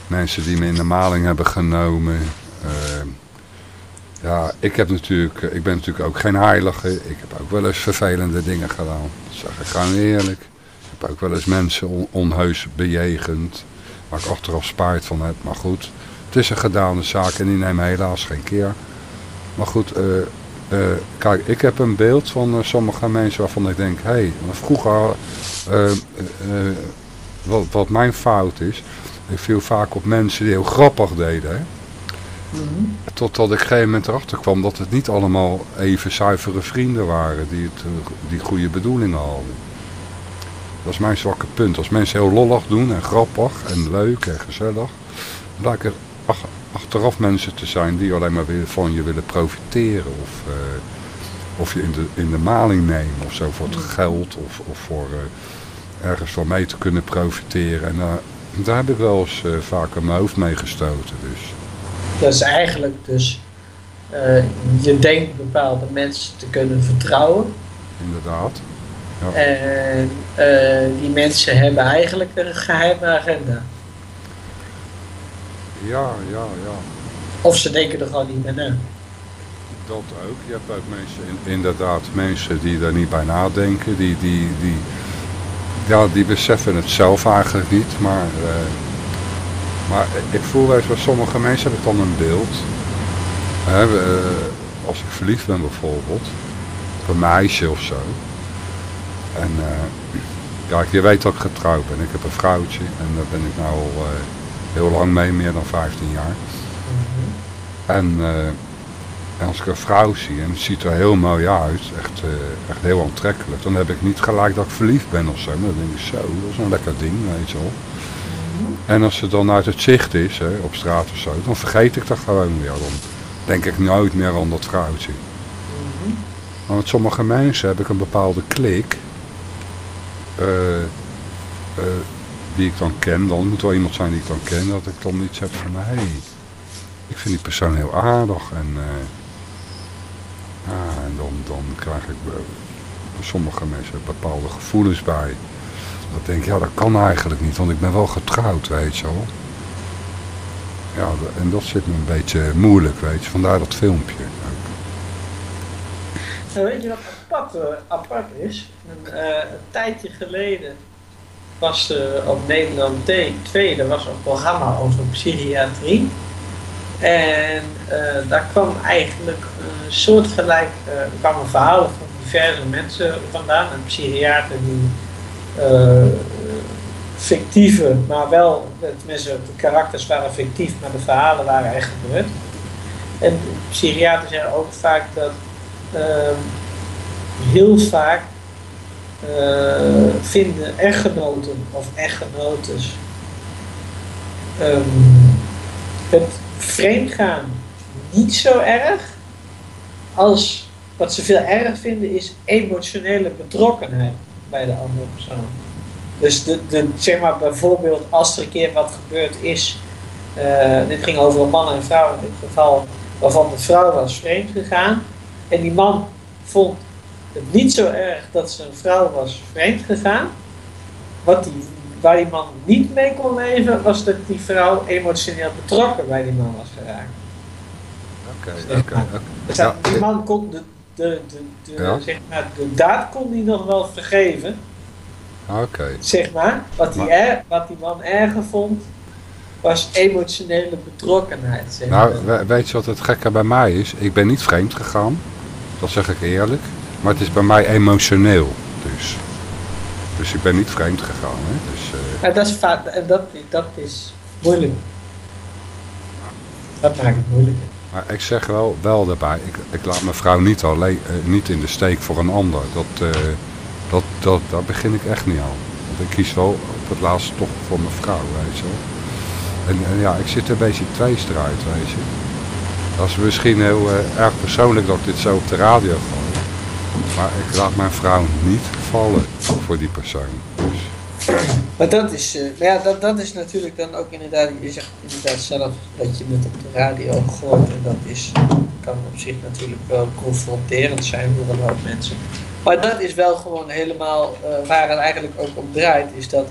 Mensen die me in de maling hebben genomen. Ja, ik, heb natuurlijk, eh, ik ben natuurlijk ook geen heilige. Ik heb ook wel eens vervelende dingen gedaan. Dat zeg ik gewoon eerlijk. Ik heb ook wel eens mensen on- onheus bejegend. Waar ik achteraf spijt van heb. Maar goed, het is een gedane zaak en die nemen helaas geen keer. Maar goed, eh, eh, kijk, ik heb een beeld van sommige mensen waarvan ik denk... Hé, hey, vroeger, wat, wat mijn fout is... Ik viel vaak op mensen die heel grappig deden, hè. Totdat ik op een gegeven moment erachter kwam dat het niet allemaal even zuivere vrienden waren die, het, eh, die goede bedoelingen hadden. Dat is mijn zwakke punt. Als mensen heel lollig doen en grappig en leuk en gezellig, blijken ach- achteraf mensen te zijn die alleen maar weer van je willen profiteren. Of, eh, of je in de, in de maling nemen of zo voor het geld of, of voor eh, ergens van mee te kunnen profiteren. En daar heb ik wel eens vaak aan mijn hoofd mee gestoten. Dus. Dat is eigenlijk dus, eh, je denkt bepaalde mensen te kunnen vertrouwen. Inderdaad. Ja. En eh, die mensen hebben eigenlijk een geheime agenda. Ja, ja, ja. Of ze denken er gewoon niet meer na. Dat ook. Je hebt ook mensen, in- inderdaad, mensen die daar niet bij nadenken. Die, die, die, ja, die beseffen het zelf eigenlijk niet. Maar, eh, maar ik voel wel eens bij sommige mensen heb ik dan een beeld. Hè, eh, als ik verliefd ben bijvoorbeeld. Op een meisje of zo. En ja, je weet dat ik getrouwd ben. Ik heb een vrouwtje. En daar ben ik nou al eh, heel lang mee. Meer dan 15 jaar. En... eh, En als ik een vrouw zie en het ziet er heel mooi uit, echt, echt heel aantrekkelijk, dan heb ik niet gelijk dat ik verliefd ben of zo. Maar dan denk ik zo, dat is een lekker ding, weet je wel. En als ze dan uit het zicht is, hè, op straat of zo, dan vergeet ik dat gewoon weer. Dan denk ik nooit meer aan dat vrouwtje. Met sommige mensen heb ik een bepaalde klik. eh, die ik dan ken. Dan moet wel iemand zijn die ik dan ken. Dat ik dan iets heb van, hé, hey, ik vind die persoon heel aardig. En, eh, ja, en dan, dan krijg ik bij sommige mensen bepaalde gevoelens bij. Dat ik denk, ja, dat kan eigenlijk niet, want ik ben wel getrouwd, weet je wel. Ja, en dat zit me een beetje moeilijk, weet je. Vandaar dat filmpje. Nou, weet je wat apart, eh, apart is? Een, eh, een tijdje geleden was er op Nederland 2, er was een programma over psychiatrie. En eh, daar kwam eigenlijk een soortgelijk, er kwamen verhalen van diverse mensen vandaan. Een psychiater die fictieve, maar wel, tenminste de karakters waren fictief, maar de verhalen waren echt gebeurd. En psychiaters zeggen ook vaak dat ehm, heel vaak eh, vinden echtgenoten of echtgenotes ehm, het vreemdgaan niet zo erg als wat ze veel erg vinden is emotionele betrokkenheid bij de andere persoon. Dus de, de, zeg maar bijvoorbeeld als er een keer wat gebeurd is, eh, dit ging over een man en een vrouw in dit geval, waarvan de vrouw was vreemd gegaan. En die man vond het niet zo erg dat zijn vrouw was vreemd gegaan. Wat die, waar die man niet mee kon leven, was dat die vrouw emotioneel betrokken bij die man was geraakt. Oké, oké. oké. Dus Ja, die man kon de, de, de, de, Ja. zeg maar, de daad kon hij nog wel vergeven, Oké. zeg maar. Wat, die er, wat die man erger vond, was emotionele betrokkenheid. Zeg. Nou, we- weet je wat het gekke bij mij is? Ik ben niet vreemd gegaan. Dat zeg ik eerlijk. Maar het is bij mij emotioneel. Dus, dus ik ben niet vreemd gegaan. Hè? Dus, eh, Maar dat is, dat, dat is moeilijk. Dat maakt het moeilijker. Maar ik zeg wel, wel daarbij. Ik, ik laat mijn vrouw niet, alleen, eh, niet in de steek voor een ander. Dat, eh, dat, dat, daar begin ik echt niet aan. Want ik kies wel op het laatste toch voor mijn vrouw. Weet je wel. En, ja, ik zit een beetje tweestrijd. Weet je. Dat is misschien heel eh, erg persoonlijk dat dit zo op de radio gooi. Maar ik laat mijn vrouw niet vallen voor die persoon. Dus, Maar dat is, eh, ja, dat, dat is natuurlijk dan ook inderdaad, je zegt inderdaad zelf dat je het op de radio gooit en dat is, kan op zich natuurlijk wel confronterend zijn voor een hoop mensen. Maar dat is wel gewoon helemaal eh, waar het eigenlijk ook om draait, is dat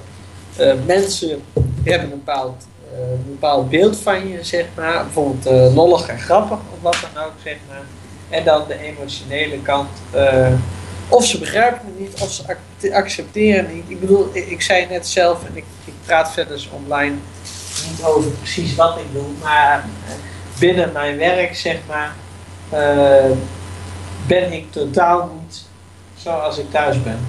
eh, mensen hebben een bepaald, een bepaald beeld van je, zeg maar, bijvoorbeeld lollig en grappig of wat dan ook, zeg maar. En dan de emotionele kant. of ze begrijpen het niet, of ze accepteren. Ik bedoel, ik, ik zei net zelf, en ik, ik praat verder eens online niet over precies wat ik doe, maar eh, binnen mijn werk, zeg maar, eh, ben ik totaal niet zoals ik thuis ben.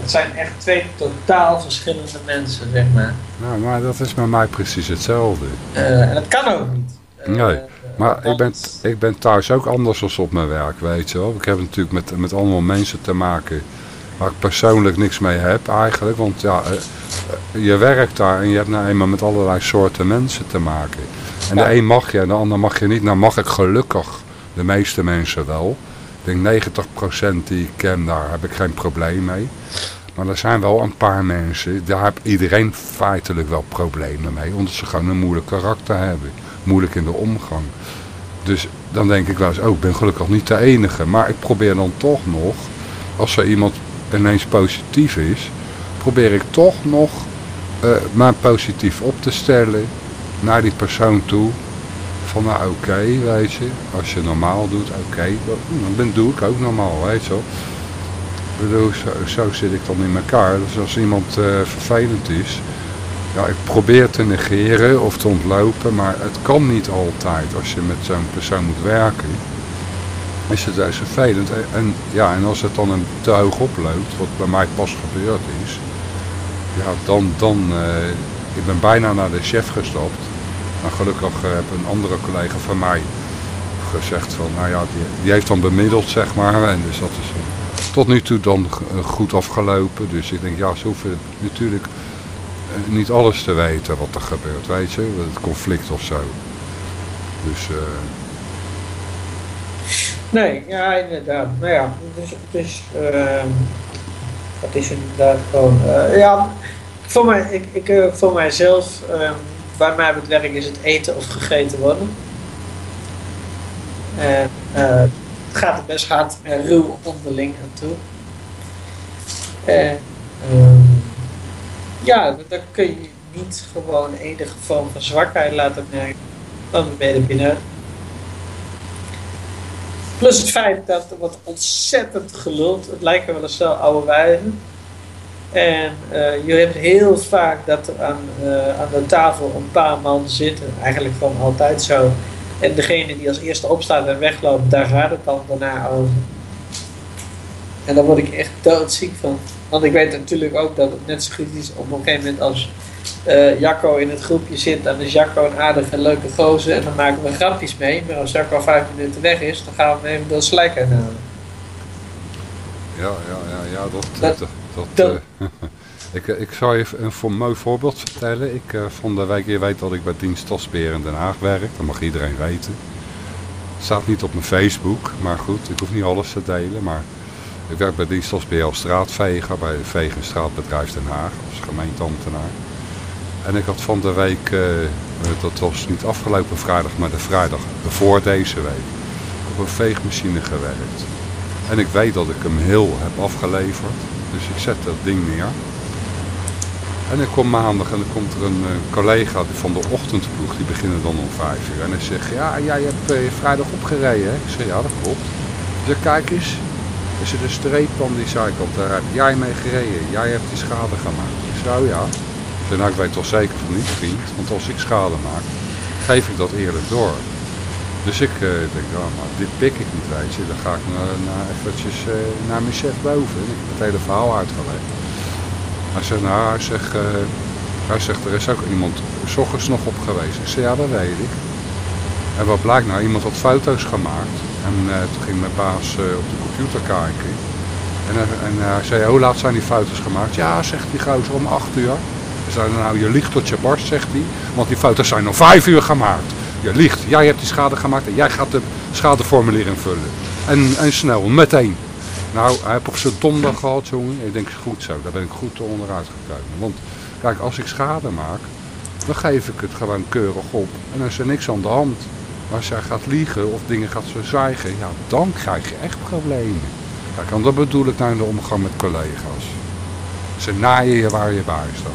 Het zijn echt twee totaal verschillende mensen, zeg maar. nou, maar dat is bij mij precies hetzelfde. Eh, en dat kan ook niet. Nee, maar ik ben, ik ben thuis ook anders dan op mijn werk, weet je wel. Ik heb natuurlijk met, met allemaal mensen te maken waar ik persoonlijk niks mee heb eigenlijk. Want ja, eh, eh, je werkt daar en je hebt nou eenmaal met allerlei soorten mensen te maken. En de een mag je en de ander mag je niet. Nou mag ik gelukkig de meeste mensen wel. Ik denk 90% die ik ken, daar heb ik geen probleem mee. Maar er zijn wel een paar mensen, daar heeft iedereen feitelijk wel problemen mee. Omdat ze gewoon een moeilijk karakter hebben. Moeilijk in de omgang. Dus dan denk ik wel eens, oh ik ben gelukkig niet de enige. Maar ik probeer dan toch nog, als er iemand ineens positief is, probeer ik toch nog mij positief op te stellen naar die persoon toe. Van nou oké, weet je, als je normaal doet, oké, dan ben, doe ik ook normaal, weet je wel. Bedoel, zo, zo zit ik dan in elkaar. Dus als iemand eh, vervelend is, ja, ik probeer te negeren of te ontlopen, maar het kan niet altijd als je met zo'n persoon moet werken. Is het juist vervelend. En, ja, en als het dan een te hoog oploopt, wat bij mij pas gebeurd is, ja, dan, dan eh, ik ben bijna naar de chef gestapt. Maar gelukkig heb een andere collega van mij gezegd van, nou ja, die, die heeft dan bemiddeld, zeg maar. En dus dat is tot nu toe dan eh, goed afgelopen. Dus ik denk, ja, ze hoeven natuurlijk niet alles te weten wat er gebeurt, weet je. Het conflict of zo. Dus, eh, Nee, ja, inderdaad. Nou ja, het is, het is, ehm, het is inderdaad gewoon... eh, ja, voor, mij, ik, ik, eh, voor mijzelf, ehm, bij mij werk is het eten of gegeten worden. En eh, het gaat best hard en ruw onderling aan toe. En ehm, ja, dan kun je niet gewoon enige vorm van zwakheid laten merken. Dan ben je er binnen. Plus het feit dat er wordt ontzettend geluld. Het lijken wel een stel oude wijven. En eh, je hebt heel vaak dat er aan, eh, aan de tafel een paar man zitten. Eigenlijk gewoon altijd zo. En degene die als eerste opstaat en wegloopt, daar gaat het dan daarna over. En daar word ik echt doodziek van. Want ik weet natuurlijk ook dat het net zo goed is op een gegeven moment als eh, Jacco in het groepje zit, dan is Jacco een aardige en leuke gozer en dan maken we grapjes mee. Maar als Jacco vijf minuten weg is, dan gaan we hem even door slijk halen. ja, ja, ja, ja, dat... dat, dat, dat- eh, [laughs] ik, ik zal je even een voor- mooi voorbeeld vertellen. Ik eh, van de week, je weet dat ik bij dienst Tasbeer in Den Haag werk. Dat mag iedereen weten. Het staat niet op mijn Facebook, maar goed, ik hoef niet alles te delen. Maar ik werk bij dienst als straatveger bij het Veeg- en Straatbedrijf Den Haag als gemeenteambtenaar. En ik had van de week, eh, dat was niet afgelopen vrijdag, maar de vrijdag voor deze week, op een veegmachine gewerkt. En ik weet dat ik hem heel heb afgeleverd. Dus ik zet dat ding neer. En ik kom maandag en dan komt er een eh, collega van de ochtendploeg, die beginnen dan om vijf uur. En hij zegt, ja, jij hebt eh, vrijdag opgereden, hè? Ik zeg, ja, dat klopt. Zeg, kijk eens, is er een streep aan die zijkant, daar heb jij mee gereden. Jij hebt die schade gemaakt. Ik oh ja. Zeg, nou, ik weet toch zeker van niet, vriend. Want als ik schade maak, geef ik dat eerlijk door. Dus ik eh, denk, ja, maar dit pik ik niet, weet je. Dan ga ik naar, naar eventjes eh, naar mijn chef boven. En ik heb het hele verhaal uitgelegd. Hij zegt, nou, hij zegt, eh, hij zegt, er is ook iemand s ochtends nog op geweest. Ik zeg, ja, dat weet ik. En wat blijkt nou, iemand had foto's gemaakt. En eh, toen ging mijn baas eh, op de computer kijken. En, hij- en hij zei, hoe laat zijn die foto's gemaakt? Ja, zegt die gozer, om 8 uur. Ik zei, nou, je liegt tot je barst, zegt hij. Want die foto's zijn om 5 uur gemaakt. Je liegt, jij hebt die schade gemaakt en jij gaat de schadeformulier invullen. En, en snel, meteen. Nou, hij heeft op zijn donderdag gehad, jongen. Ik denk, goed zo, daar ben ik goed onderuit gekomen. Want, kijk, als ik schade maak, dan geef ik het gewoon keurig op. En dan is er niks aan de hand. Als jij gaat liegen of dingen gaat verzwijgen, ja, dan krijg je echt problemen. Kijk, dat bedoel ik nou in de omgang met collega's. Ze naaien je waar je bij staat.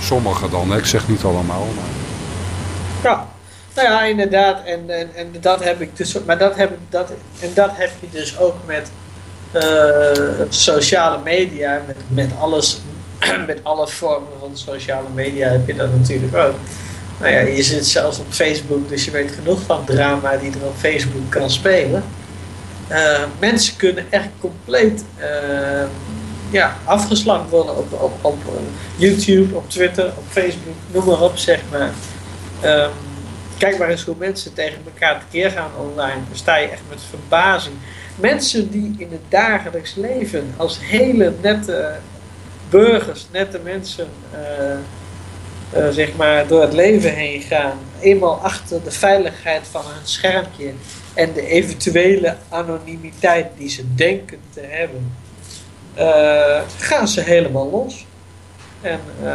Sommigen dan, ik zeg niet allemaal, maar... Ja, nou ja, inderdaad. En, en, en dat heb ik dus. Maar dat heb, dat, en dat heb je dus ook met eh, sociale media. Met, met alles. [clears throat] Met alle vormen van sociale media heb je dat natuurlijk ook. Nou ja, je zit zelfs op Facebook, dus je weet genoeg van drama die er op Facebook kan spelen. Eh, mensen kunnen echt compleet eh, ja, afgeslacht worden op, op, op eh, YouTube, op Twitter, op Facebook, noem maar op, zeg maar. Ehm, kijk maar eens hoe mensen tegen elkaar tekeer gaan online. Dan sta je echt met verbazing. Mensen die in het dagelijks leven als hele nette burgers, nette mensen, eh, zeg maar, door het leven heen gaan. Eenmaal achter de veiligheid van hun schermpje en de eventuele anonimiteit die ze denken te hebben, eh, gaan ze helemaal los. En, eh,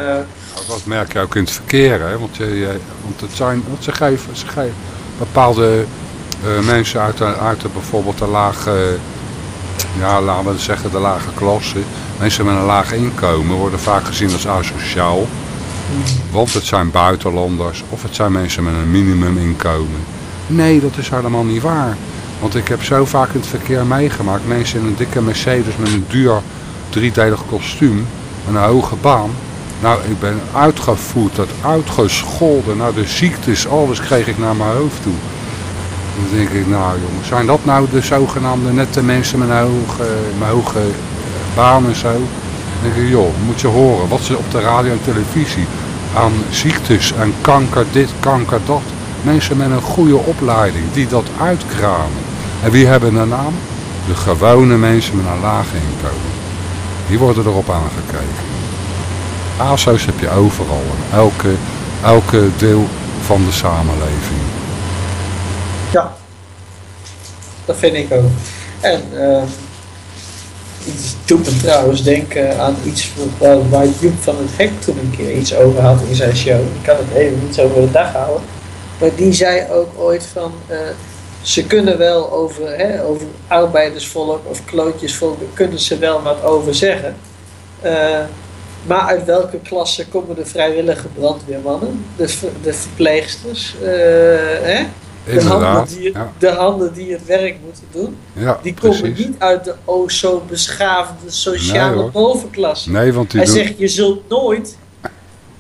Nou, dat merk je ook in het verkeer, hè? Want, je, want het zijn, want ze, geven, ze geven bepaalde mensen uit, uit de, bijvoorbeeld de lage, ja, laten we zeggen de lage klasse, mensen met een laag inkomen worden vaak gezien als asociaal. Want het zijn buitenlanders of het zijn mensen met een minimuminkomen. Nee, dat is helemaal niet waar. Want ik heb zo vaak in het verkeer meegemaakt. Mensen in een dikke Mercedes met een duur driedelig kostuum. en Een hoge baan. Nou, ik ben uitgevoerd, uitgescholden. Nou, de ziektes, alles kreeg ik naar mijn hoofd toe. Dan denk ik, nou jongens, zijn dat nou de zogenaamde nette mensen met een hoge, hoge baan en zo? Dan denk ik, joh, moet je horen wat ze op de radio en televisie aan ziektes en kanker dit, kanker dat. Mensen met een goede opleiding die dat uitkramen. En wie hebben een naam? De gewone mensen met een laag inkomen. Die worden erop aangekeken. ASO's heb je overal. In elke, elke deel van de samenleving. Ja, dat vind ik ook. En eh doet me trouwens denken aan iets waar, waar Joep van het Hek toen een keer iets over had in zijn show. Ik kan het even niet zo voor de dag houden. Maar die zei ook ooit van, eh, ze kunnen wel over, hè, over arbeidersvolk of klootjesvolk, kunnen ze wel wat over zeggen. Eh, maar uit welke klasse komen de vrijwillige brandweermannen? De, de verpleegsters? eh, hè? De handen, die, ja. de handen die het werk moeten doen. Ja, die komen precies. niet uit de o zo beschaafde sociale Nee, bovenklasse. Nee, want Hij zegt, je zult nooit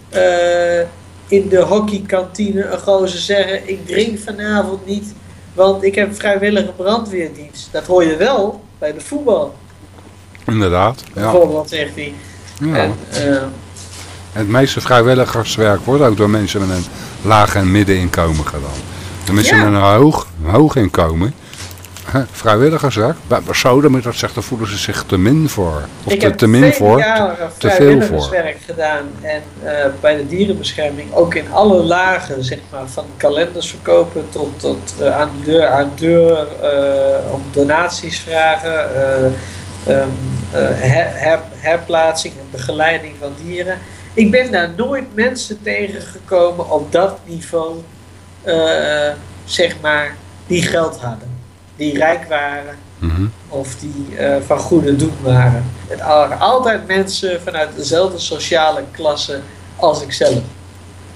eh, in de hockeykantine een gozer zeggen... ik drink vanavond niet, want ik heb vrijwillige brandweerdienst. Dat hoor je wel bij de voetbal. Inderdaad. Ja. Bijvoorbeeld, zegt hij. En, eh, Het meeste vrijwilligerswerk wordt ook door mensen met een laag en middeninkomen gedaan. De mensen Ja. met een hoog, hoog inkomen, hè, vrijwilgerswerk, bij dat zegt, daar voelen ze zich te min voor. Of ik te, min voor, te, veel voor. vrijwilligerswerk gedaan. En eh, bij de dierenbescherming, ook in alle lagen, zeg maar, van kalenders verkopen tot, tot eh, aan deur aan deur, eh, om donaties vragen, eh, ehm, eh, her, her- herplaatsing en begeleiding van dieren. Ik ben daar nooit mensen tegengekomen op dat niveau, eh, zeg maar, die geld hadden. Die rijk waren, Mhm. of die eh, van goede doen waren. Het waren altijd mensen vanuit dezelfde sociale klasse als ik zelf,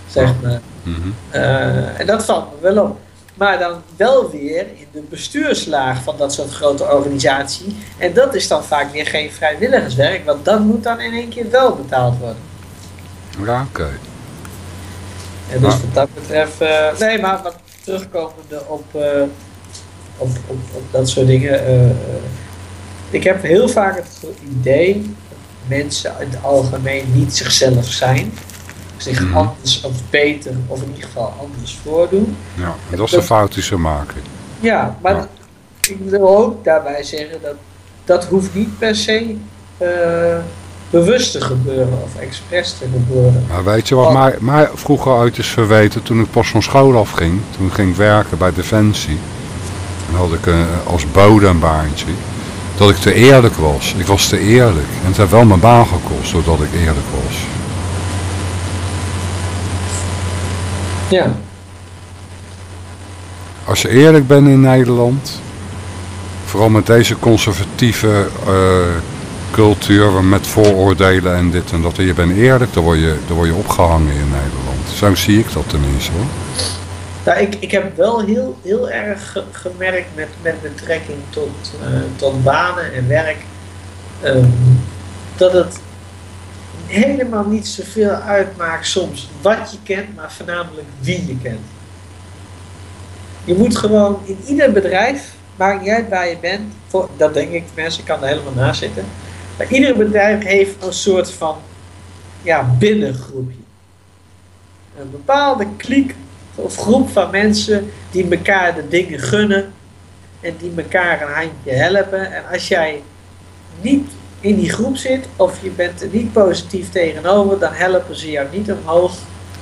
zeg maar. Mhm. Eh, en dat valt me wel op. Maar dan wel weer in de bestuurslaag van dat soort grote organisatie. En dat is dan vaak weer geen vrijwilligerswerk, want dat moet dan in één keer wel betaald worden. Ja, oké. En dus wat dat betreft, eh, nee, maar wat terugkomende op, eh, op, op, op dat soort dingen. eh, ik heb heel vaak het idee dat mensen in het algemeen niet zichzelf zijn. Zich Mhm. anders of beter, of in ieder geval anders voordoen. Ja, en dat is de fout die ze maken. Ja, maar ik wil ook daarbij zeggen dat dat hoeft niet per se bewust te gebeuren of expres te gebeuren. Maar weet je wat Oh. mij, mij vroeger uit is verweten toen ik pas van school afging? Toen ging ik werken bij Defensie. En had ik een, als bode een baantje. Dat ik te eerlijk was. Ik was te eerlijk. En het heeft wel mijn baan gekost doordat ik eerlijk was. Ja. Als je eerlijk bent in Nederland, vooral met deze conservatieve eh, cultuur met vooroordelen en dit en dat, en je bent eerlijk, dan word je, dan word je opgehangen in Nederland. Zo zie ik dat tenminste hoor. Nou, ik, ik heb wel heel, heel erg ge- gemerkt met, met betrekking tot, eh, tot banen en werk, ehm, dat het helemaal niet zoveel uitmaakt soms wat je kent, maar voornamelijk wie je kent. Je moet gewoon in ieder bedrijf, maakt niet uit waar je bent, voor, dat denk ik tenminste, ik kan er helemaal naast zitten, maar ieder bedrijf heeft een soort van ja, binnengroepje. Een bepaalde kliek of groep van mensen die elkaar de dingen gunnen en die elkaar een handje helpen. En als jij niet in die groep zit of je bent er niet positief tegenover, dan helpen ze jou niet omhoog.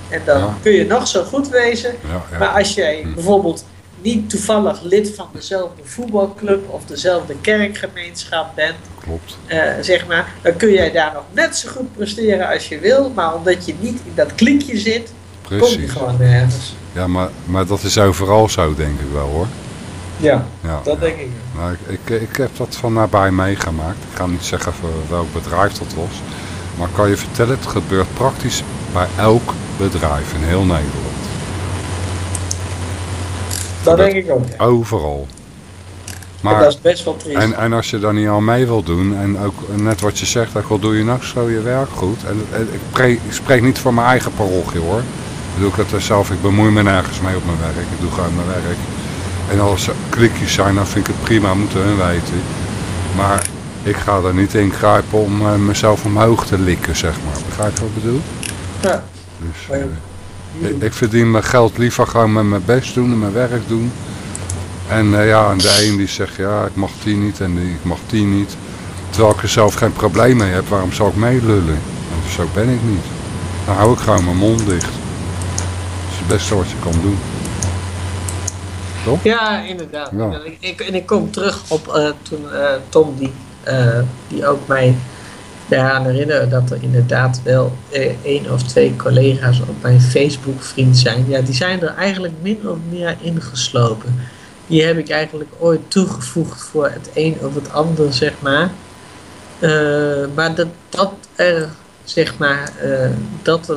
En dan Ja. kun je nog zo goed wezen. Ja, ja. Maar als jij bijvoorbeeld niet toevallig lid van dezelfde voetbalclub of dezelfde kerkgemeenschap bent, Klopt. eh, zeg maar, dan kun jij daar nog net zo goed presteren als je wil. Maar omdat je niet in dat kliekje zit, kom je gewoon nergens. Ja, maar, maar dat is overal zo denk ik wel hoor. Ja, Ja, dat ja. denk ik. Nou, ik, ik, ik heb dat van nabij meegemaakt. Ik ga niet zeggen voor welk bedrijf dat was. Maar ik kan je vertellen, het gebeurt praktisch bij elk bedrijf in heel Nederland. Dat denk ik ook. ja. Overal. En dat is best wel triest. En, en als je daar niet aan mee wil doen, en ook net wat je zegt, al doe je nog zo je werk goed. En, en ik, pre- ik spreek niet voor mijn eigen parochie hoor. Ik doe het er zelf, ik bemoei me nergens mee op mijn werk. Ik doe gewoon mijn werk. En als er klikjes zijn, dan vind ik het prima, moeten hun weten. Maar ik ga er niet in kruipen om eh, mezelf omhoog te likken, zeg maar. Begrijp je wat ik bedoel? Ja. Dus, Maar eh, Ik, ik verdien mijn geld liever gewoon met mijn best doen en mijn werk doen. En eh, ja, en de een die zegt, ja, ik mag die niet en die, ik mag die niet. Terwijl ik er zelf geen probleem mee heb, waarom zou ik meelullen? En zo ben ik niet. Dan hou ik gewoon mijn mond dicht. Dat is het beste wat je kan doen. Toch? Ja, inderdaad. Ja. Ik, ik, en ik kom terug op eh, toen eh, Tom, die, die ook mij daaraan herinnerde dat er inderdaad wel eh, één of twee collega's op mijn Facebook vriend zijn. Ja, die zijn er eigenlijk min of meer ingeslopen. Die heb ik eigenlijk ooit toegevoegd voor het een of het ander, zeg maar. Eh, maar dat, dat er, zeg maar, eh, dat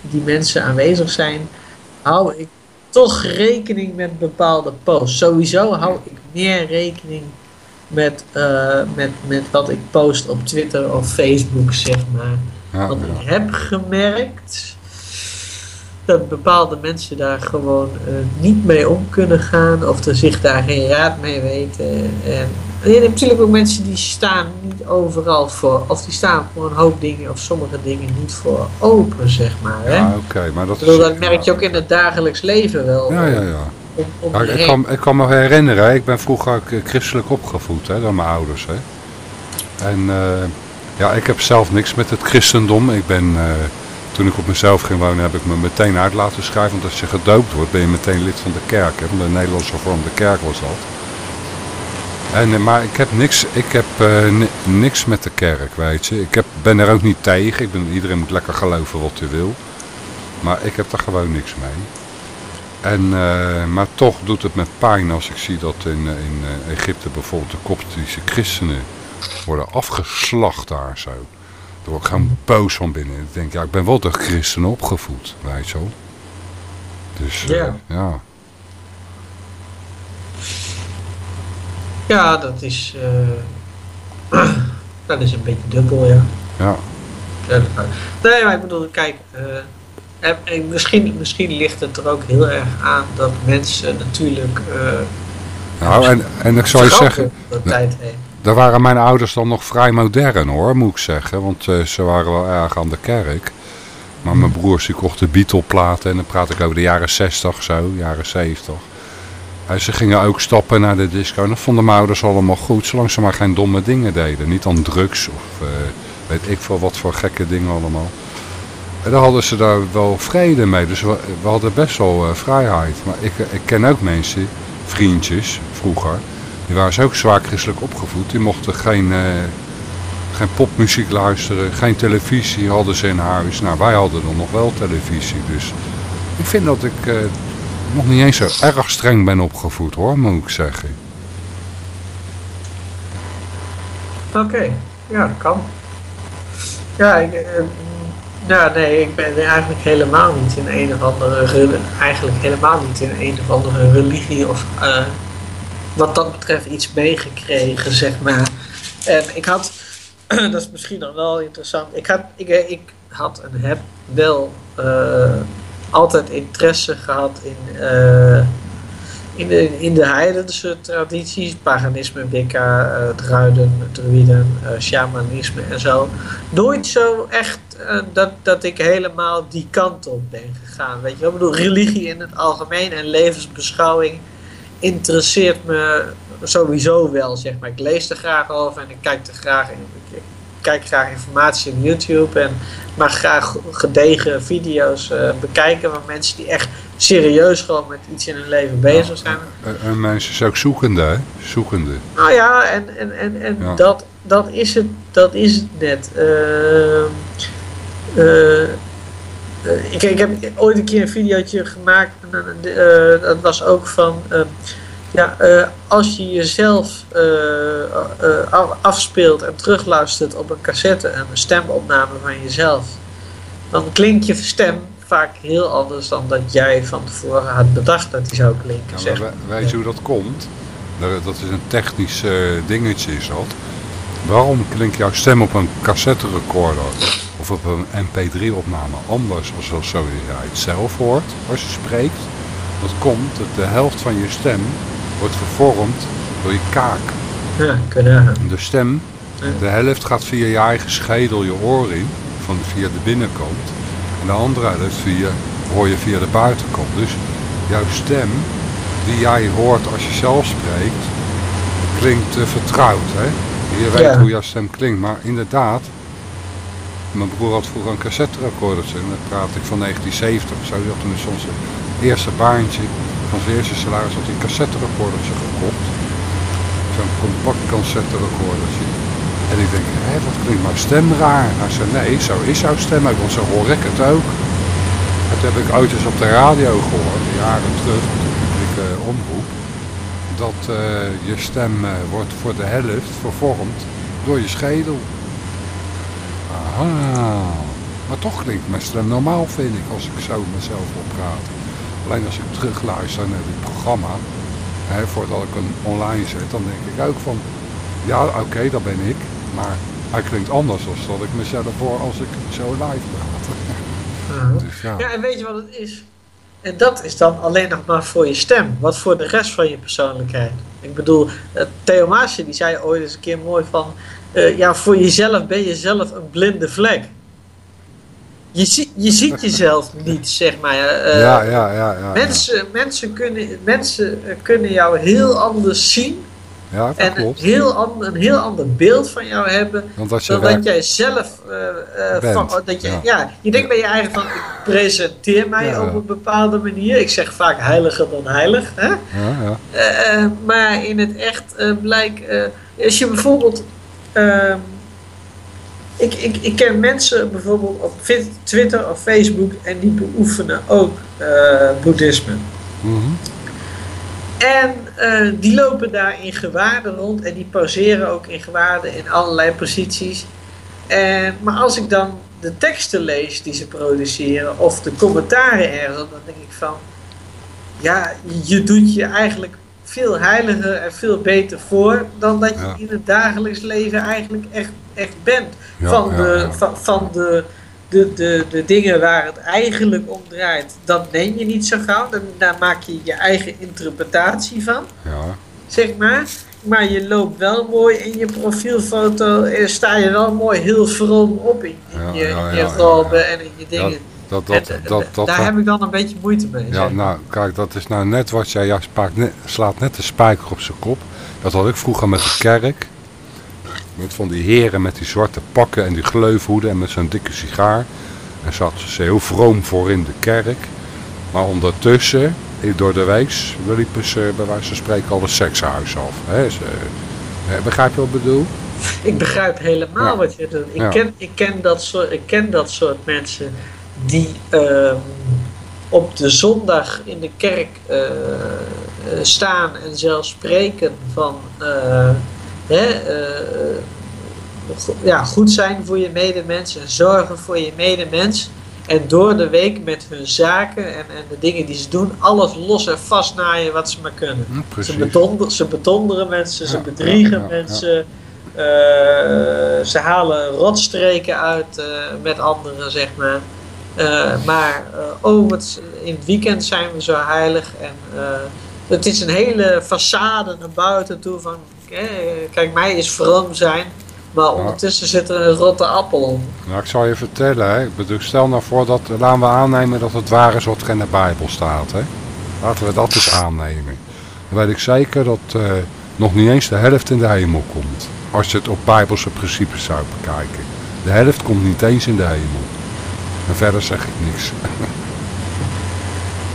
die mensen aanwezig zijn, hou ik toch rekening met bepaalde posts. Sowieso hou ik meer rekening met, eh, met, met wat ik post op Twitter of Facebook, zeg maar. Ja, Want ja. ik heb gemerkt dat bepaalde mensen daar gewoon eh, niet mee om kunnen gaan of er zich daar geen raad mee weten. En, en je hebt natuurlijk ook mensen die staan niet overal voor, of die staan voor een hoop dingen of sommige dingen niet voor open, zeg maar. Hè? Ja, oké, maar dat bedoel, is... dat merk je ook in het dagelijks leven wel. Ja, ja, ja. Om, om Ja, je ik, kan, ik kan me herinneren, ik ben vroeger ook eh, christelijk opgevoed hè, door mijn ouders. Hè. En eh, ja, ik heb zelf niks met het christendom. Ik ben, eh, toen ik op mezelf ging wonen, heb ik me meteen uit laten schrijven. Want als je gedoopt wordt, ben je meteen lid van de kerk. Hè, van de Nederlandse Vormde Kerk was dat. En, maar ik heb, niks, ik heb ni- niks met de kerk, weet je. Ik heb, ben er ook niet tegen. Ik ben, iedereen moet lekker geloven wat hij wil. Maar ik heb daar gewoon niks mee. En, eh, maar toch doet het me pijn als ik zie dat in, eh, in eh, Egypte bijvoorbeeld de koptische christenen worden afgeslacht daar zo. Daar word ik gewoon boos van binnen. Ik denk, ja, ik ben wel door christenen opgevoed, weet je wel. Dus Ja. ja. Dat is, [clears throat] dat is een beetje dubbel, ja. ja. Nee, maar ik bedoel, kijk, en, en misschien, misschien ligt het er ook heel erg aan dat mensen natuurlijk eh Nou, en, en ik zou je zeggen, daar waren mijn ouders dan nog vrij modern hoor, moet ik zeggen. Want eh, ze waren wel erg aan de kerk. Maar mijn broers die kochten Beatle-platen en dan praat ik over de jaren 60 zo, jaren 70. En ze gingen ook stappen naar de disco en dat vonden mijn ouders allemaal goed, zolang ze maar geen domme dingen deden. Niet aan drugs of eh, weet ik veel wat voor gekke dingen allemaal. Dan hadden ze daar wel vrede mee, dus we, hadden best wel eh, vrijheid. Maar ik, ik ken ook mensen, vriendjes vroeger, die waren zo ook zwaar christelijk opgevoed. Die mochten geen, eh, geen popmuziek luisteren, geen televisie hadden ze in huis. Nou, wij hadden dan nog wel televisie, dus ik vind dat ik eh, nog niet eens zo erg streng ben opgevoed hoor, moet ik zeggen. Oké, ja, dat kan. Ja, ik, eh, ja, nee, ik ben eigenlijk helemaal niet in een of andere, re- eigenlijk helemaal niet in een of andere religie of eh, wat dat betreft iets meegekregen, zeg maar. En ik had, [clears throat] dat is misschien nog wel interessant, ik had, ik, eh, ik had en heb wel eh, altijd interesse gehad in, in, de, in de heidense tradities, paganisme, wicca, eh druiden, druiden, eh, shamanisme en zo. Nooit zo echt eh, dat, dat ik helemaal die kant op ben gegaan. Weet je? Ik bedoel, religie in het algemeen en levensbeschouwing interesseert me sowieso wel, zeg maar. Ik lees er graag over en ik kijk er graag in. Kijk graag informatie op YouTube en maar graag gedegen video's eh, bekijken van mensen die echt serieus gewoon met iets in hun leven bezig zijn. En, en mensen zijn ook zoekende, hè? Zoekende. Nou ja, en, en, en, en Ja. Dat, dat, is het, dat is het net. Eh, eh, ik, ik heb ooit een keer een videootje gemaakt. dat was ook van. Ja, eh, als je jezelf eh, eh, af- afspeelt en terugluistert op een cassette, een stemopname van jezelf, dan klinkt je stem vaak heel anders dan dat jij van tevoren had bedacht dat die zou klinken. Ja, zeg weet je hoe dat komt? Dat is een technisch dingetje is dat. Waarom klinkt jouw stem op een cassette recorder of op een mp3 opname anders als als zo je het zelf hoort als je spreekt? Dat komt dat de helft van je stem wordt vervormd door je kaak. Ja, kunnen. De stem, de helft gaat via je eigen schedel je oor in, van, via de binnenkant. En de andere helft via hoor je via de buitenkant. Dus jouw stem, die jij hoort als je zelf spreekt, klinkt eh, vertrouwd. Hè? Je weet Ja. hoe jouw stem klinkt, maar inderdaad, mijn broer had vroeger een cassette recordertje en dan praat ik van 1970 of zo. Die had toen soms zijn eerste baantje, van zijn eerste salaris had hij een cassette recordertje gekocht. Zo'n compact cassette recordertje. En ik denk, hé, wat klinkt mijn stem raar? Hij zei, nee, zo is jouw stem ook, want zo hoor ik het ook. Toen heb ik ooit eens op de radio gehoord, jaren terug, met de publieke omroep, dat eh, je stem eh, wordt voor de helft vervormd door je schedel. Aha. Maar toch klinkt mijn stem normaal, vind ik, als ik zo mezelf praten. Alleen als ik terugluister naar dit programma, hè, voordat ik hem online zet, dan denk ik ook van, ja, oké, dat ben ik, maar hij klinkt anders dan dat ik mezelf voor als ik zo live praat. [laughs] Dus ja. Ja, en weet je wat het is? En dat is dan alleen nog maar voor je stem. Wat voor de rest van je persoonlijkheid. Ik bedoel, eh, Theo Maasje die zei ooit eens een keer mooi van... eh, ja, voor jezelf ben je zelf een blinde vlek. Je, zie, je ziet [laughs] jezelf niet, zeg maar. eh, ja, ja, ja, ja. mensen, mensen, kunnen, mensen kunnen jou heel anders zien. Ja, En een heel, ander, een heel ander beeld van jou hebben. Dan dat jij zelf. eh, eh, van, dat je, ja. ja. je denkt bij je eigen van. Ik presenteer mij op een bepaalde manier. Ik zeg vaak heiliger dan heilig. Hè? Ja, ja. Maar in het echt blijkt. als je bijvoorbeeld. Ik, ik, ik ken mensen bijvoorbeeld op Twitter of Facebook en die beoefenen ook eh, boeddhisme. Mhm. En eh, die lopen daar in gewaarden rond en die poseren ook in gewaarden in allerlei posities. En, maar als ik dan de teksten lees die ze produceren of de commentaren ergens, dan denk ik van, ja, je doet je eigenlijk veel heiliger en veel beter voor dan dat je Ja. in het dagelijks leven eigenlijk echt, echt bent. Ja, van ja, de. Van, van de, de, de, de dingen waar het eigenlijk om draait, dat neem je niet zo gauw. Dan, daar maak je je eigen interpretatie van, Ja. zeg maar. Maar je loopt wel mooi in je profielfoto, eh, sta je wel mooi heel vroom op in, je, in robe en in je dingen. Dat, dat, En, dat, dat, eh, dat, daar heb ik dan een beetje moeite mee. Ja, zeg. nou, kijk, dat is nou net wat jij, net, slaat net de spijker op zijn kop. Dat had ik vroeger met de kerk. Met van die heren met die zwarte pakken en die gleufhoeden en met zo'n dikke sigaar. En zat ze heel vroom voor in de kerk. Maar ondertussen, eh, door de week, liepen ze bij wijze van spreken al de sekshuis af. Hè? Ze, eh, begrijp je wat ik bedoel? Ik begrijp helemaal Ja. wat je doet. Ik, Ja. ken, ik, ken dat soort, ik ken dat soort mensen die ehm, op de zondag in de kerk eh, eh, staan en zelfs spreken van eh, hè, ja, goed zijn voor je medemens en zorgen voor je medemens. En door de week met hun zaken en, en de dingen die ze doen, alles los en vastnaaien wat ze maar kunnen. Hm. Ze, bedonder, ze bedonderen mensen, ze Ja, bedriegen ja, ja, mensen. ze halen rotstreken uit met anderen, zeg maar. Eh, maar eh, oh, wat, in het weekend zijn we zo heilig. En eh, het is een hele façade naar buiten toe van... kijk, mij is vroom zijn. Maar ondertussen zit er een rotte appel op. Nou, ik zal je vertellen, hè. Ik bedoel, stel nou voor dat, laten we aannemen dat het waar is wat er in de Bijbel staat, hè. Laten we dat eens aannemen. Dan weet ik zeker dat nog niet eens de helft in de hemel komt. Als je het op Bijbelse principes zou bekijken. De helft komt niet eens in de hemel. En verder zeg ik niks.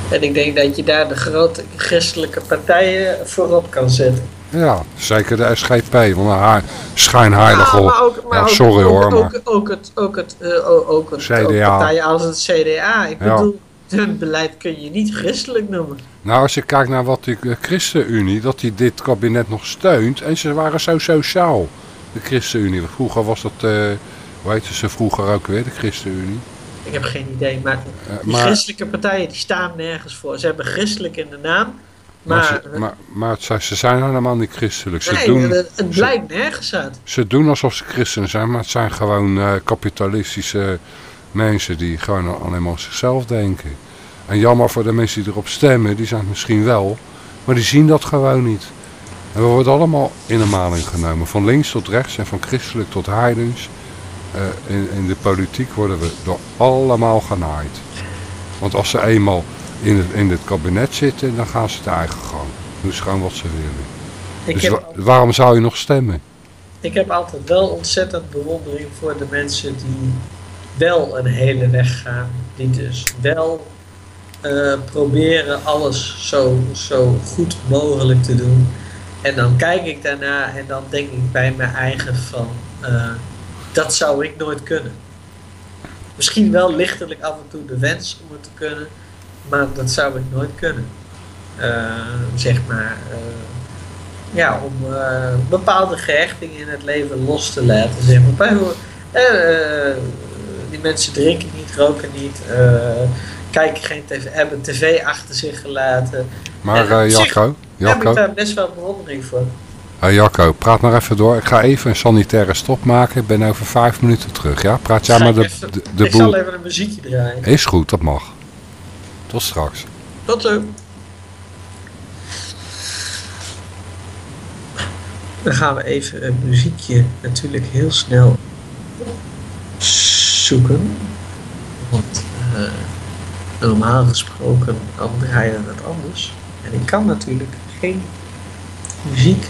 En ik denk dat je daar de grote christelijke partijen voorop kan zetten. Ja, zeker de SGP, want haar schijnheilig Ja, maar ook, maar ja, sorry ook, hoor, ook, maar ook, het, ook, het, eh, ook, het, CDA. ook partijen als het CDA. Ik Ja. bedoel, hun beleid kun je niet christelijk noemen. Nou, als je kijkt naar wat de eh, ChristenUnie, dat die dit kabinet nog steunt. En ze waren zo sociaal, de ChristenUnie. Vroeger was dat, eh hoe heette ze vroeger ook weer, de ChristenUnie? Ik heb geen idee, maar Eh, die maar- christelijke partijen die staan nergens voor. Ze hebben christelijk in de naam, Maar, maar, ze, maar, ze zijn helemaal niet christelijk. Ze, nee, doen, het, het blijkt nergens uit. ze doen alsof ze christenen zijn, maar het zijn gewoon eh, kapitalistische mensen die gewoon alleen maar aan zichzelf denken. En jammer voor de mensen die erop stemmen, die zijn het misschien wel, maar die zien dat gewoon niet. En we worden allemaal in een maling genomen, van links tot rechts en van christelijk tot heidens. Eh, in, in de politiek worden we door allemaal genaaid. Want als ze eenmaal in het, in het kabinet zitten, dan gaan ze de eigen gang. Doen ze gewoon wat ze willen. Ik dus wa- waarom zou je nog stemmen? Ik heb altijd wel ontzettend bewondering voor de mensen die wel een hele weg gaan. Die dus wel eh, proberen alles zo, zo goed mogelijk te doen. En dan kijk ik daarna en dan denk ik bij mijn eigen van... eh, dat zou ik nooit kunnen. Misschien wel lichtelijk af en toe de wens om het te kunnen. Maar dat zou ik nooit kunnen. Eh, zeg maar... eh, ja, om eh, bepaalde gehechtingen in het leven los te laten. Zeg maar. Die mensen drinken niet, roken niet, kijken geen tv, hebben tv achter zich gelaten. Maar zich Jacco, heb ik Jacco, daar best wel bewondering voor. Hey, Jacco, praat maar even door. Ik ga even een sanitaire stop maken. Ik ben over vijf minuten terug, ja? Praat jij maar ik de, even- de, de ik boel... zal even een muziekje draaien. Is goed, dat mag. Tot straks. Tot zo. Dan gaan we even een muziekje natuurlijk heel snel zoeken. Want eh, normaal gesproken dan draaien we het anders. En ik kan natuurlijk geen muziek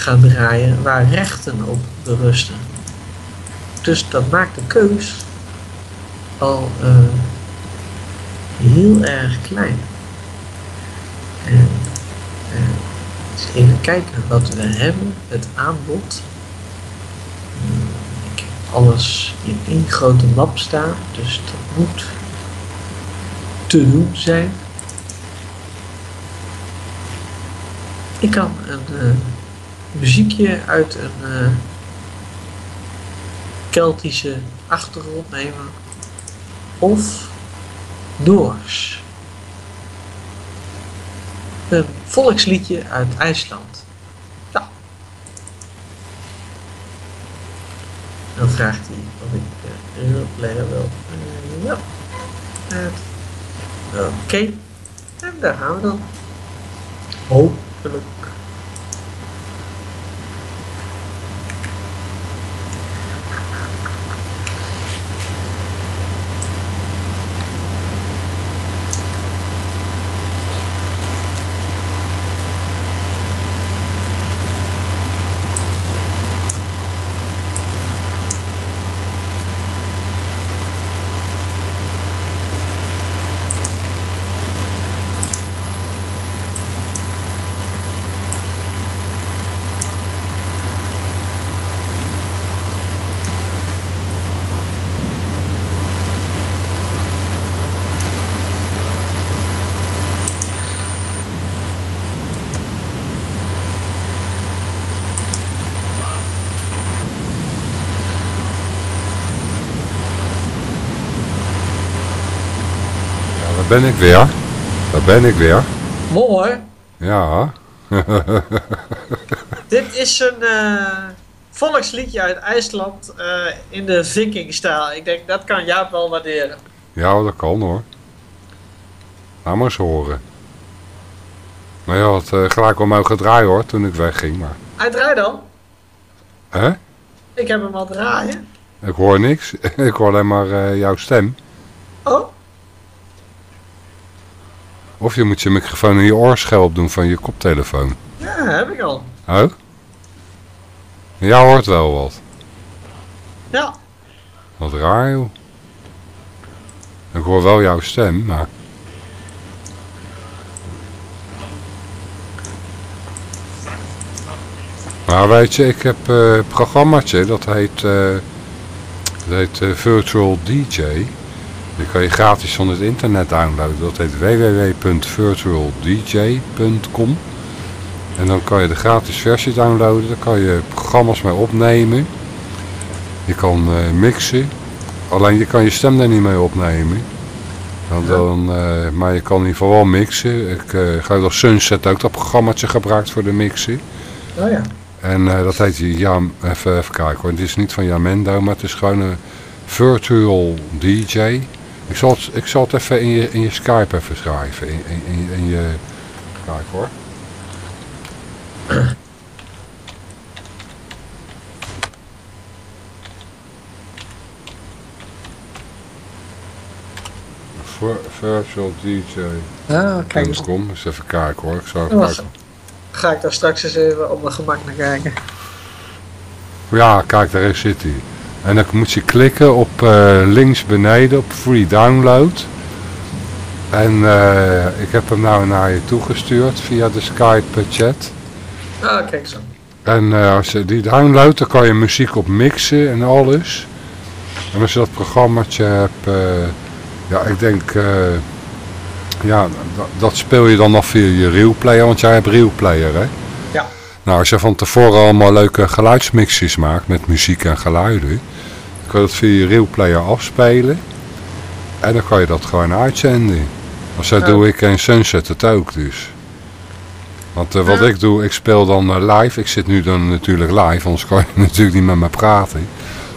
gaan draaien waar rechten op berusten. Dus dat maakt de keus al eh, heel erg klein. En eh, eens even kijken wat we hebben. Het aanbod. Hmm, Ik heb alles in één grote map staan, dus dat moet te doen zijn. Ik kan een eh, muziekje uit een eh, Keltische achtergrond nemen. Of Noors. Een volksliedje uit IJsland. Ja. Dan vraagt hij of ik de hulplegger wil. Eh, ja. Eh, Oké. En daar gaan we dan. Hopelijk. Ben ik weer. Daar ben ik weer. Mooi. Ja. [laughs] Dit is een eh, volksliedje uit IJsland eh, in de vikingstijl. Ik denk dat kan Jaap wel waarderen. ja, dat kan hoor. Laat maar eens horen. Maar je had eh, gelijk wel mogen draaien hoor, toen ik wegging. Maar... Hij draait dan. Hè? Ik heb hem al draaien. Ik hoor niks. [laughs] ik hoor alleen maar jouw stem. Oh, Of je moet je microfoon in je oorschelp doen van je koptelefoon. ja, heb ik al. Oh? Ja, hoort wel wat. Ja. Wat raar joh. Ik hoor wel jouw stem, maar... Maar weet je, ik heb eh, een programmaatje, dat heet, eh, dat heet eh, Virtual DJ. Die kan je gratis van het internet downloaden. Dat heet www.virtualdj.com En dan kan je de gratis versie downloaden. Daar kan je programma's mee opnemen. Je kan eh, mixen. Alleen je kan je stem daar niet mee opnemen. Dan, dan, eh, maar je kan in ieder geval wel mixen. Ik eh geloof dat Sunset ook dat programmaatje gebruikt voor de mixen. Oh ja. En dat heet ja, even, even kijken hoor. Het is niet van Jamendo, maar het is gewoon een virtual DJ. Ik zal het, ik zal het even in je, in je Skype even schrijven. In, in, in, in je... Kijk hoor. Vir- Virtual DJ. Ah, kijk eens. Kom, eens even kijken hoor. Ik zou kijken. Ga ik daar straks eens even op mijn gemak naar kijken. Ja, kijk, daar zit hij. En dan moet je klikken op eh, links beneden op free download. En eh, ik heb hem nou naar je toegestuurd via de Skype chat. Ah, kijk zo. En eh, als je die downloadt, dan kan je muziek op mixen en alles. En als je dat programmaatje hebt, ja, ik denk, ja, dat, speel je dan nog via je Realplayer, want jij hebt Realplayer, hè? Nou, als je van tevoren allemaal leuke geluidsmixjes maakt met muziek en geluiden, dan kan je dat via je Realplayer afspelen. En dan kan je dat gewoon uitzenden. Want zo Ja. doe ik en Sunset het ook dus. Want eh, wat Ja. ik doe, ik speel dan eh, live. Ik zit nu dan natuurlijk live, anders kan je [laughs] natuurlijk niet met me praten.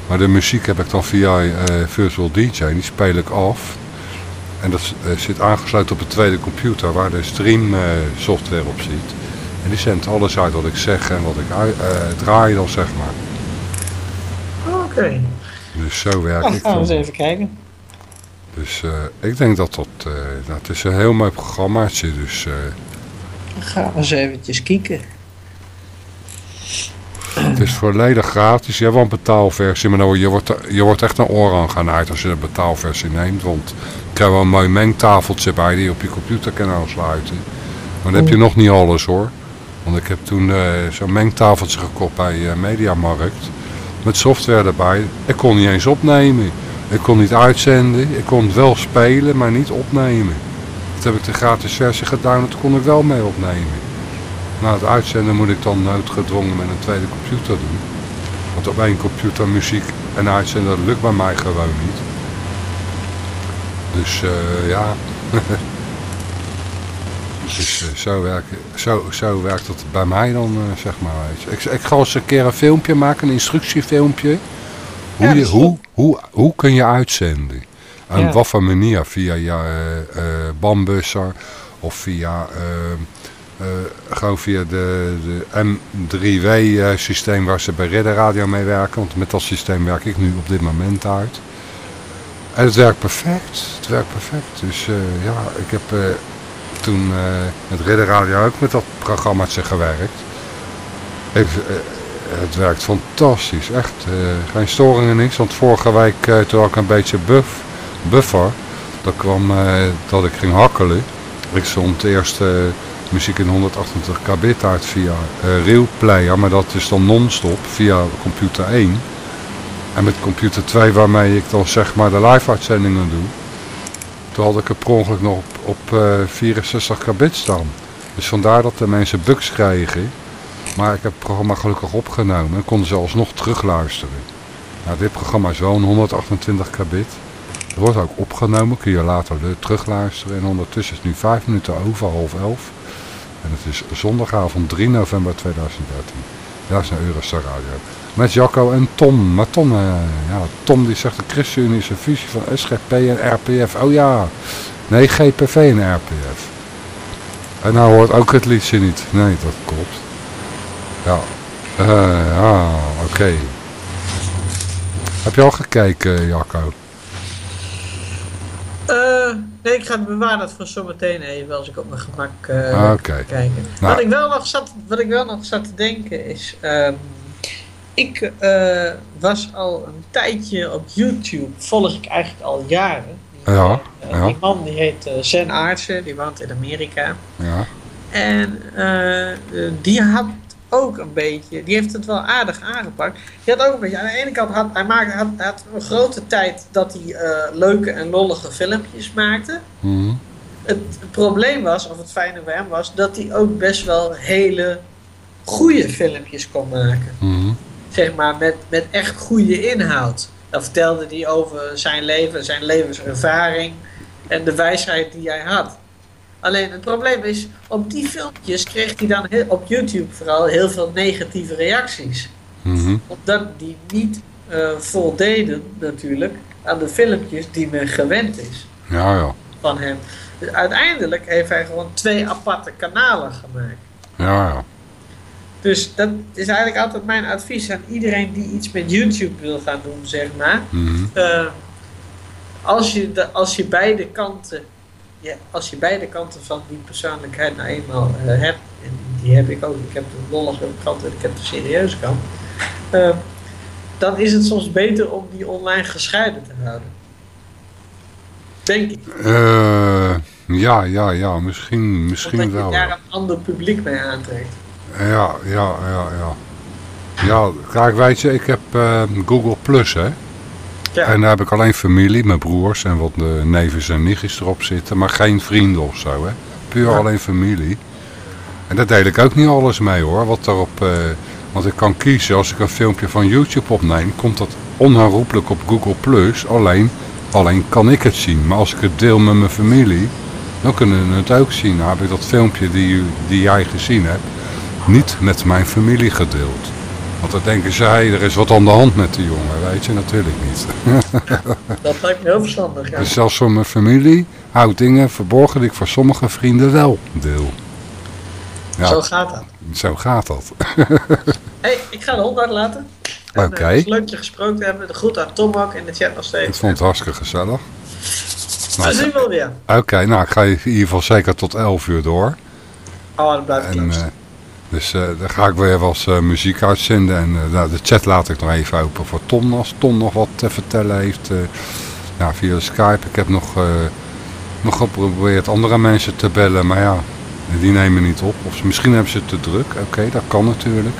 Maar de muziek heb ik dan via eh, Virtual DJ, die speel ik af. En dat zit aangesloten op een tweede computer waar de stream software op zit. En die zendt alles uit wat ik zeg en wat ik eh, draai dan zeg maar. Oké. Dus zo werk Dan ik gaan we eens even kijken. Dus eh, ik denk dat dat, eh, dat is een heel mooi programmaatje. Dus eh, Dan gaan we eens eventjes kijken. het is volledig gratis. Je hebt wel een betaalversie, maar nou, je, wordt, je wordt echt een oor aan gaan uit als je de betaalversie neemt. Want je krijgt wel een mooi mengtafeltje bij die je op je computer kan aansluiten. Maar dan heb je nog niet alles hoor. Want ik heb toen eh, zo'n mengtafeltje gekocht bij eh, Mediamarkt. Met software erbij. Ik kon niet eens opnemen. Ik kon niet uitzenden. Ik kon wel spelen, maar niet opnemen. Dat heb ik de gratis versie gedownload. Daar kon ik wel mee opnemen. Na het uitzenden moet ik dan noodgedwongen met een tweede computer doen. Want op één computer muziek en uitzenden, dat lukt bij mij gewoon niet. Dus eh, ja. [laughs] dus eh, zo, werkt, zo, zo werkt het bij mij dan, eh, zeg maar. Ik, ik ga eens een keer een filmpje maken, een instructiefilmpje. Hoe, je, dat hoe, hoe, hoe kun je uitzenden? En Ja. wat voor manier? Via je eh, bambusser of via... gewoon via de, de M3W systeem waar ze bij Ridder Radio mee werken. Want met dat systeem werk ik nu op dit moment uit. En het werkt perfect. Het werkt perfect. Dus ja, ik heb toen eh, met Ridder Radio ook met dat programmaatje gewerkt. Eh, het werkt fantastisch. Echt. eh, geen storingen, niks. Want vorige week eh, toen ik een beetje buff, buffer. Dat kwam eh, dat ik ging hakkelen. Ik stond eerst eh, muziek in 128 kbit uit via eh Realplayer. Maar dat is dan non-stop via computer 1. En met computer 2 waarmee ik dan zeg maar de live uitzendingen doe. Toen had ik het per ongeluk nog op, op eh, 64 kbit staan. Dus vandaar dat de mensen bugs kregen. Maar ik heb het programma gelukkig opgenomen en konden ze alsnog terugluisteren. Nou, dit programma is wel een 128 kbit. Het wordt ook opgenomen, kun je later terugluisteren. En ondertussen is het nu 5 minuten over half 11. En het is zondagavond 3 november 2013. Daar is naar Eurostar Radio. Met Jacco en Tom. Maar Tom, eh, ja, Tom die zegt de ChristenUnie is een fusie van SGP en RPF. Oh ja, nee GPV en RPF. En nou hoort ook het liedje niet. Nee, dat klopt. Ja, Eh, ja oké. Heb je al gekeken, Jacco? Eh, nee, ik ga bewaren dat voor zometeen even als ik op mijn gemak eh Ah, kijken. Nou. Wat, ik wel nog zat, wat ik wel nog zat te denken is... ehm, ik was al een tijdje op YouTube, volg ik eigenlijk al jaren. Ja, Eh, ja, Die man die heet eh Zen Aartsen, die woont in Amerika. ja. En eh, eh, die had ook een beetje, die heeft het wel aardig aangepakt. Die had ook een beetje, aan de ene kant had hij maakte, had, had een grote tijd dat hij eh, leuke en lollige filmpjes maakte. Mhm. Het, het probleem was, of het fijne bij hem was, dat hij ook best wel hele goede filmpjes kon maken. Mhm. Zeg maar, met, met echt goede inhoud. Dan vertelde hij over zijn leven, zijn levenservaring en de wijsheid die hij had. Alleen het probleem is, op die filmpjes kreeg hij dan heel- op YouTube vooral heel veel negatieve reacties. Mhm. Omdat die niet eh, voldeden natuurlijk aan de filmpjes die men gewend is Ja, ja. van hem. Dus uiteindelijk heeft hij gewoon twee aparte kanalen gemaakt. Ja, ja. Dus dat is eigenlijk altijd mijn advies aan iedereen die iets met YouTube wil gaan doen, zeg maar. Mhm. Eh, als je, de, als je beide kanten, ja, als je beide kanten van die persoonlijkheid nou eenmaal eh, hebt, en die heb ik ook, ik heb de lollige kant en ik heb de serieuze kant, eh, dan is het soms beter om die online gescheiden te houden. Denk ik. Ja, ja, ja, misschien, misschien Omdat wel. je daar een ander publiek mee aantrekt. Ja, ja, ja, ja. Ja, kijk, weet je, ik heb eh, Google Plus, hè. Ja. En daar heb ik alleen familie, mijn broers en wat eh, neven en nichtjes erop zitten. Maar geen vrienden of zo, hè. Puur alleen familie. En daar deel ik ook niet alles mee, hoor. Wat daarop, eh, want ik kan kiezen, als ik een filmpje van YouTube opneem, komt dat onherroepelijk op Google Plus. Alleen, alleen kan ik het zien. Maar als ik het deel met mijn familie, dan kunnen ze het ook zien. Dan heb ik dat filmpje die, die jij gezien hebt, niet met mijn familie gedeeld. Want dan denken zij, er is wat aan de hand met die jongen, weet je, ik niet. [laughs] Dat lijkt me heel verstandig. Ja. Dus zelfs voor mijn familie hou ik dingen verborgen die ik voor sommige vrienden wel deel. Ja, Zo gaat dat. Zo gaat dat. [laughs] hey, ik ga de hond uitlaten. En, Oké. eh, het is leuk je gesproken te hebben. De groet aan Tom ook in de chat nog Ik steeds. vond het hartstikke gezellig. We zien wel weer. Oké, nou ik ga in ieder geval zeker tot 11 uur door. Oh, dan blijf ik En, luisteren. eh, dus eh, dan ga ik weer eens eh, muziek uitzenden. En eh, nou, de chat laat ik nog even open voor Tom. Als Tom nog wat te vertellen heeft. ja, via Skype. Ik heb nog, nog geprobeerd andere mensen te bellen. Maar ja, die nemen niet op. Of misschien hebben ze het te druk. Oké, dat kan natuurlijk.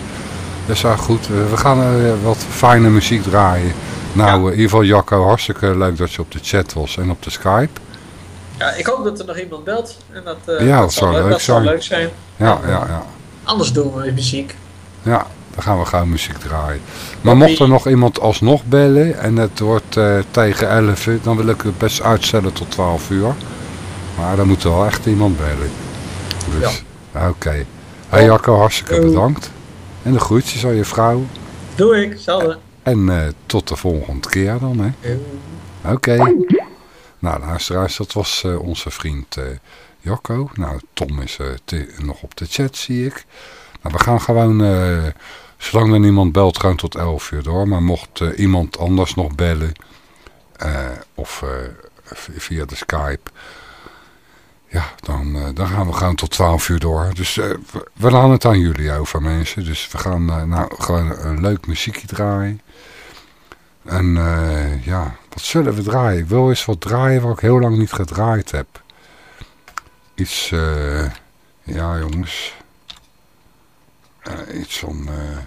Dus ja, goed. we gaan wat fijne muziek draaien. Nou, in ieder geval Jacco, hartstikke leuk dat je op de chat was en op de Skype. Ja, ik hoop dat er nog iemand belt. En dat, Ja, dat zou leuk dat zijn. zou leuk zijn. Ja, ja, ja. Anders doen we muziek. Ja, dan gaan we gauw muziek draaien. Maar mocht er nog iemand alsnog bellen en het wordt eh, tegen 11 uur, dan wil ik het best uitstellen tot 12 uur. Maar dan moet er wel echt iemand bellen. Dus, oké. Hey Jacco, hartstikke bedankt. En de groetjes aan je vrouw. Doe ik, zelden. En eh, tot de volgende keer dan, hè. Oké. Nou, luisteraars, dat was eh, onze vriend Jacco. Nou, Tom is eh, nog op de chat, zie ik. Nou, we gaan gewoon, eh, zolang er niemand belt, gewoon tot 11 uur door. Maar mocht eh, iemand anders nog bellen, of via de Skype, ja, dan, dan gaan we gewoon tot 12 uur door. Dus we, we laten het aan jullie over, mensen. Dus we gaan nou gewoon een leuk muziekje draaien. En ja, wat zullen we draaien? Ik wil eens wat draaien wat ik heel lang niet gedraaid heb. Iets, eh, ja jongens. Eh, iets van eh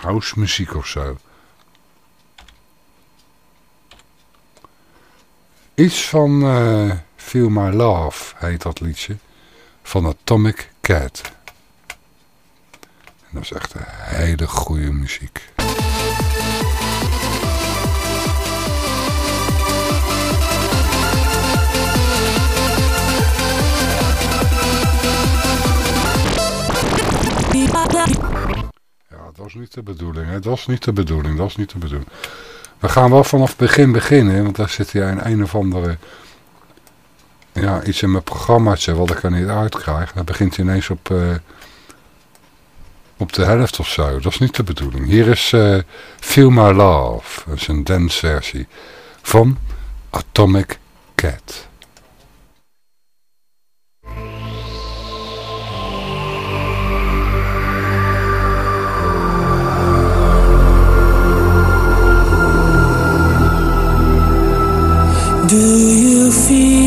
house muziek of zo. Iets van Feel My Love heet dat liedje. Van Atomic Cat. En dat is echt een hele goede muziek. Was niet de bedoeling. Dat was niet de bedoeling. Dat was niet de bedoeling. We gaan wel vanaf het begin beginnen. Want daar zit hier een een of andere... Ja, iets in mijn programmaatje wat ik er niet uitkrijg. Dan begint ineens op... eh, op de helft of zo. Dat is niet de bedoeling. Hier is eh Feel My Love. Dat is een dance versie. Van Atomic Cat. Do you feel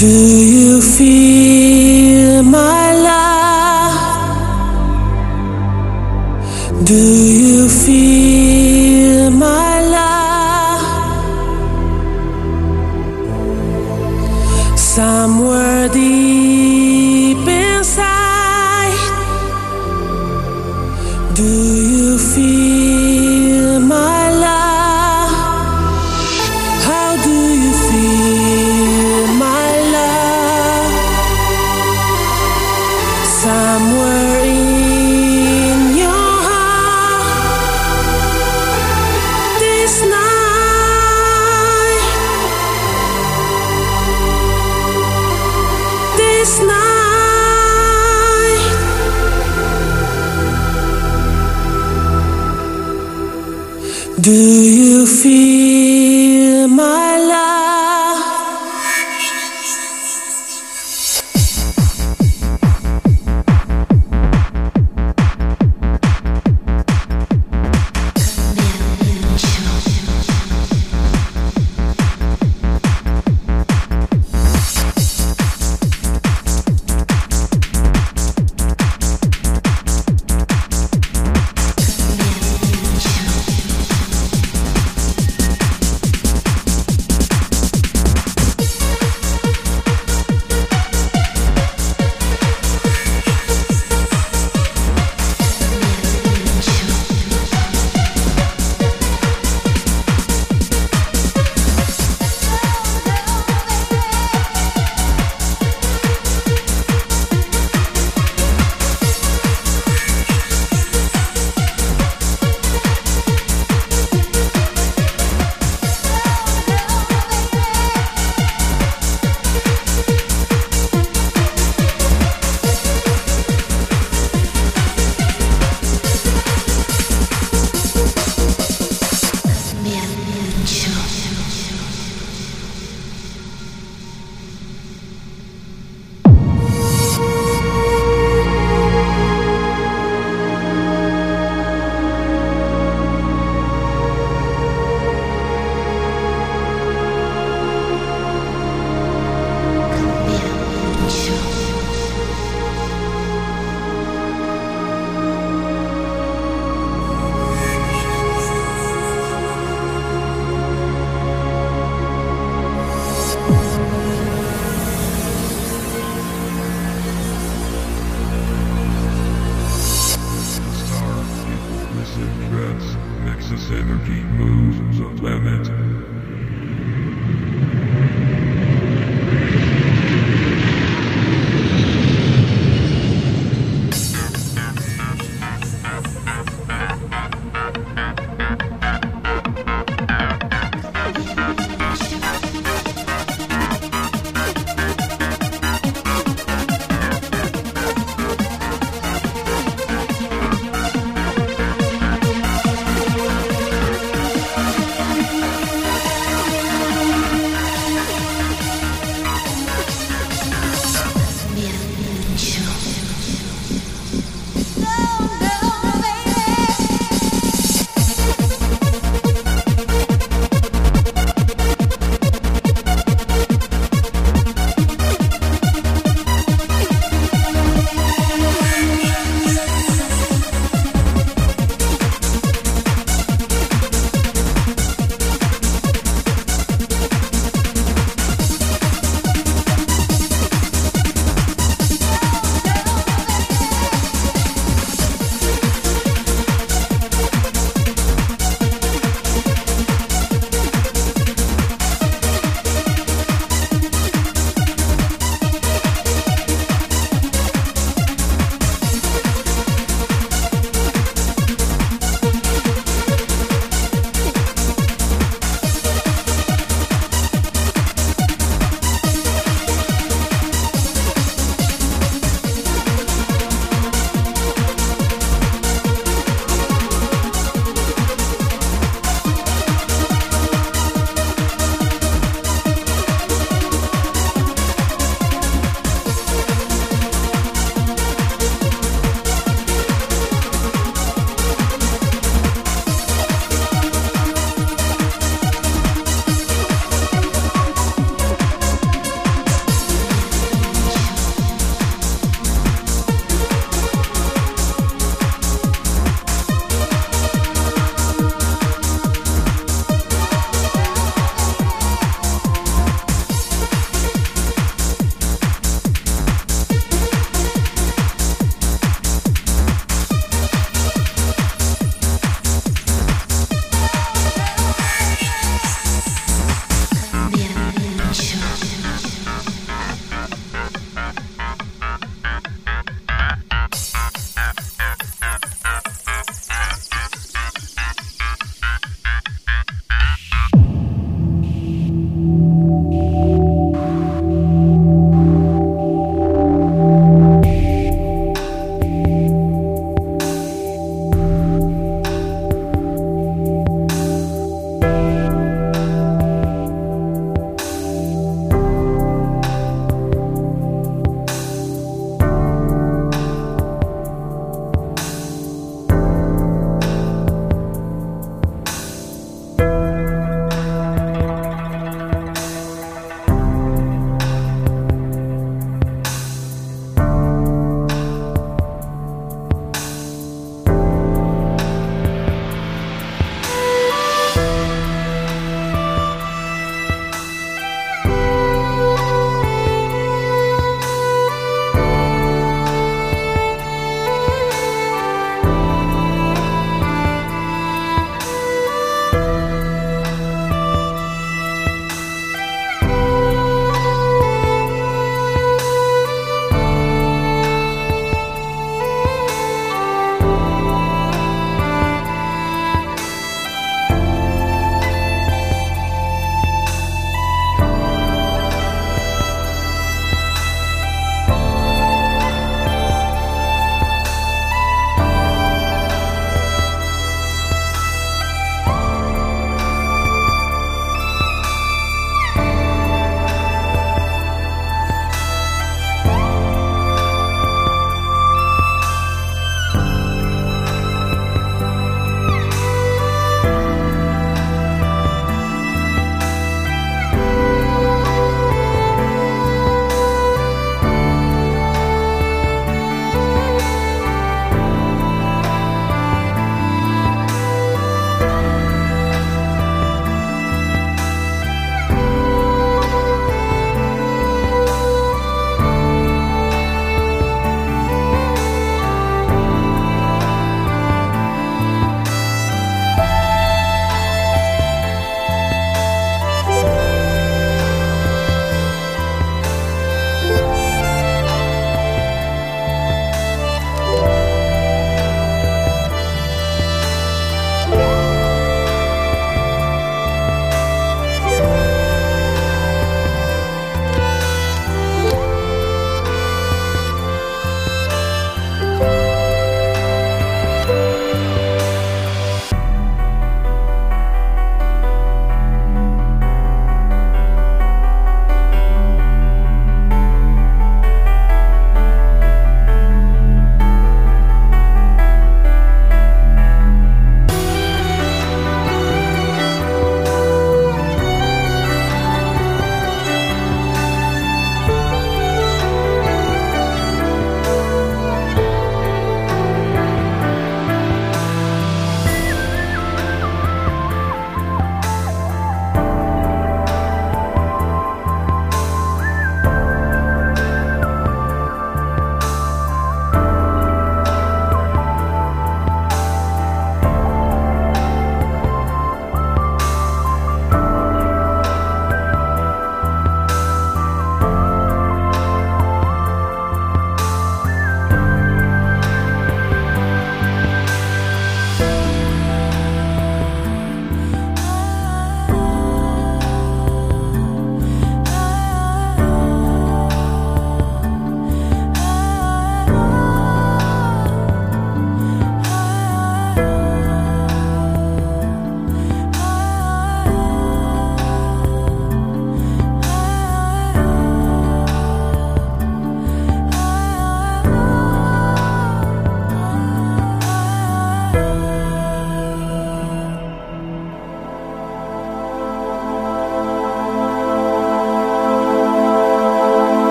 Do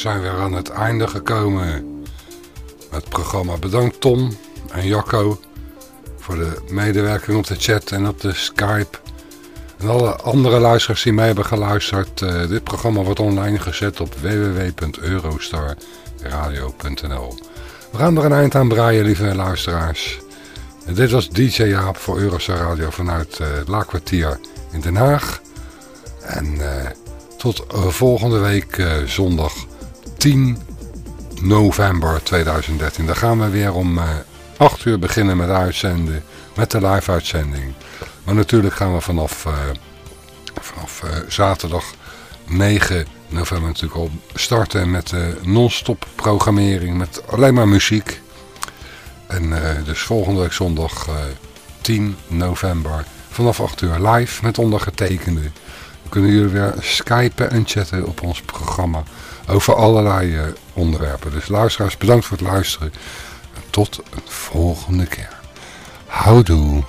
zijn weer aan het einde gekomen het programma. Bedankt Tom en Jacco voor de medewerking op de chat en op de Skype. En alle andere luisteraars die mee hebben geluisterd. Uh, dit programma wordt online gezet op www.eurostarradio.nl We gaan er een eind aan breien, lieve luisteraars. Dit was DJ Jaap voor Eurostar Radio vanuit uh, Laakkwartier in Den Haag. En... Tot uh, volgende week zondag 10 november 2013. Dan gaan we weer om uh, 8 uur beginnen met uitzenden. Met de live uitzending. Maar natuurlijk gaan we vanaf, vanaf zaterdag 9 november natuurlijk al starten met non-stop programmering. Met alleen maar muziek. En dus volgende week zondag 10 november vanaf 8 uur live met ondergetekende kunnen jullie weer skypen en chatten op ons programma over allerlei uh, onderwerpen. Dus luisteraars, bedankt voor het luisteren. En tot een volgende keer. Houdoe.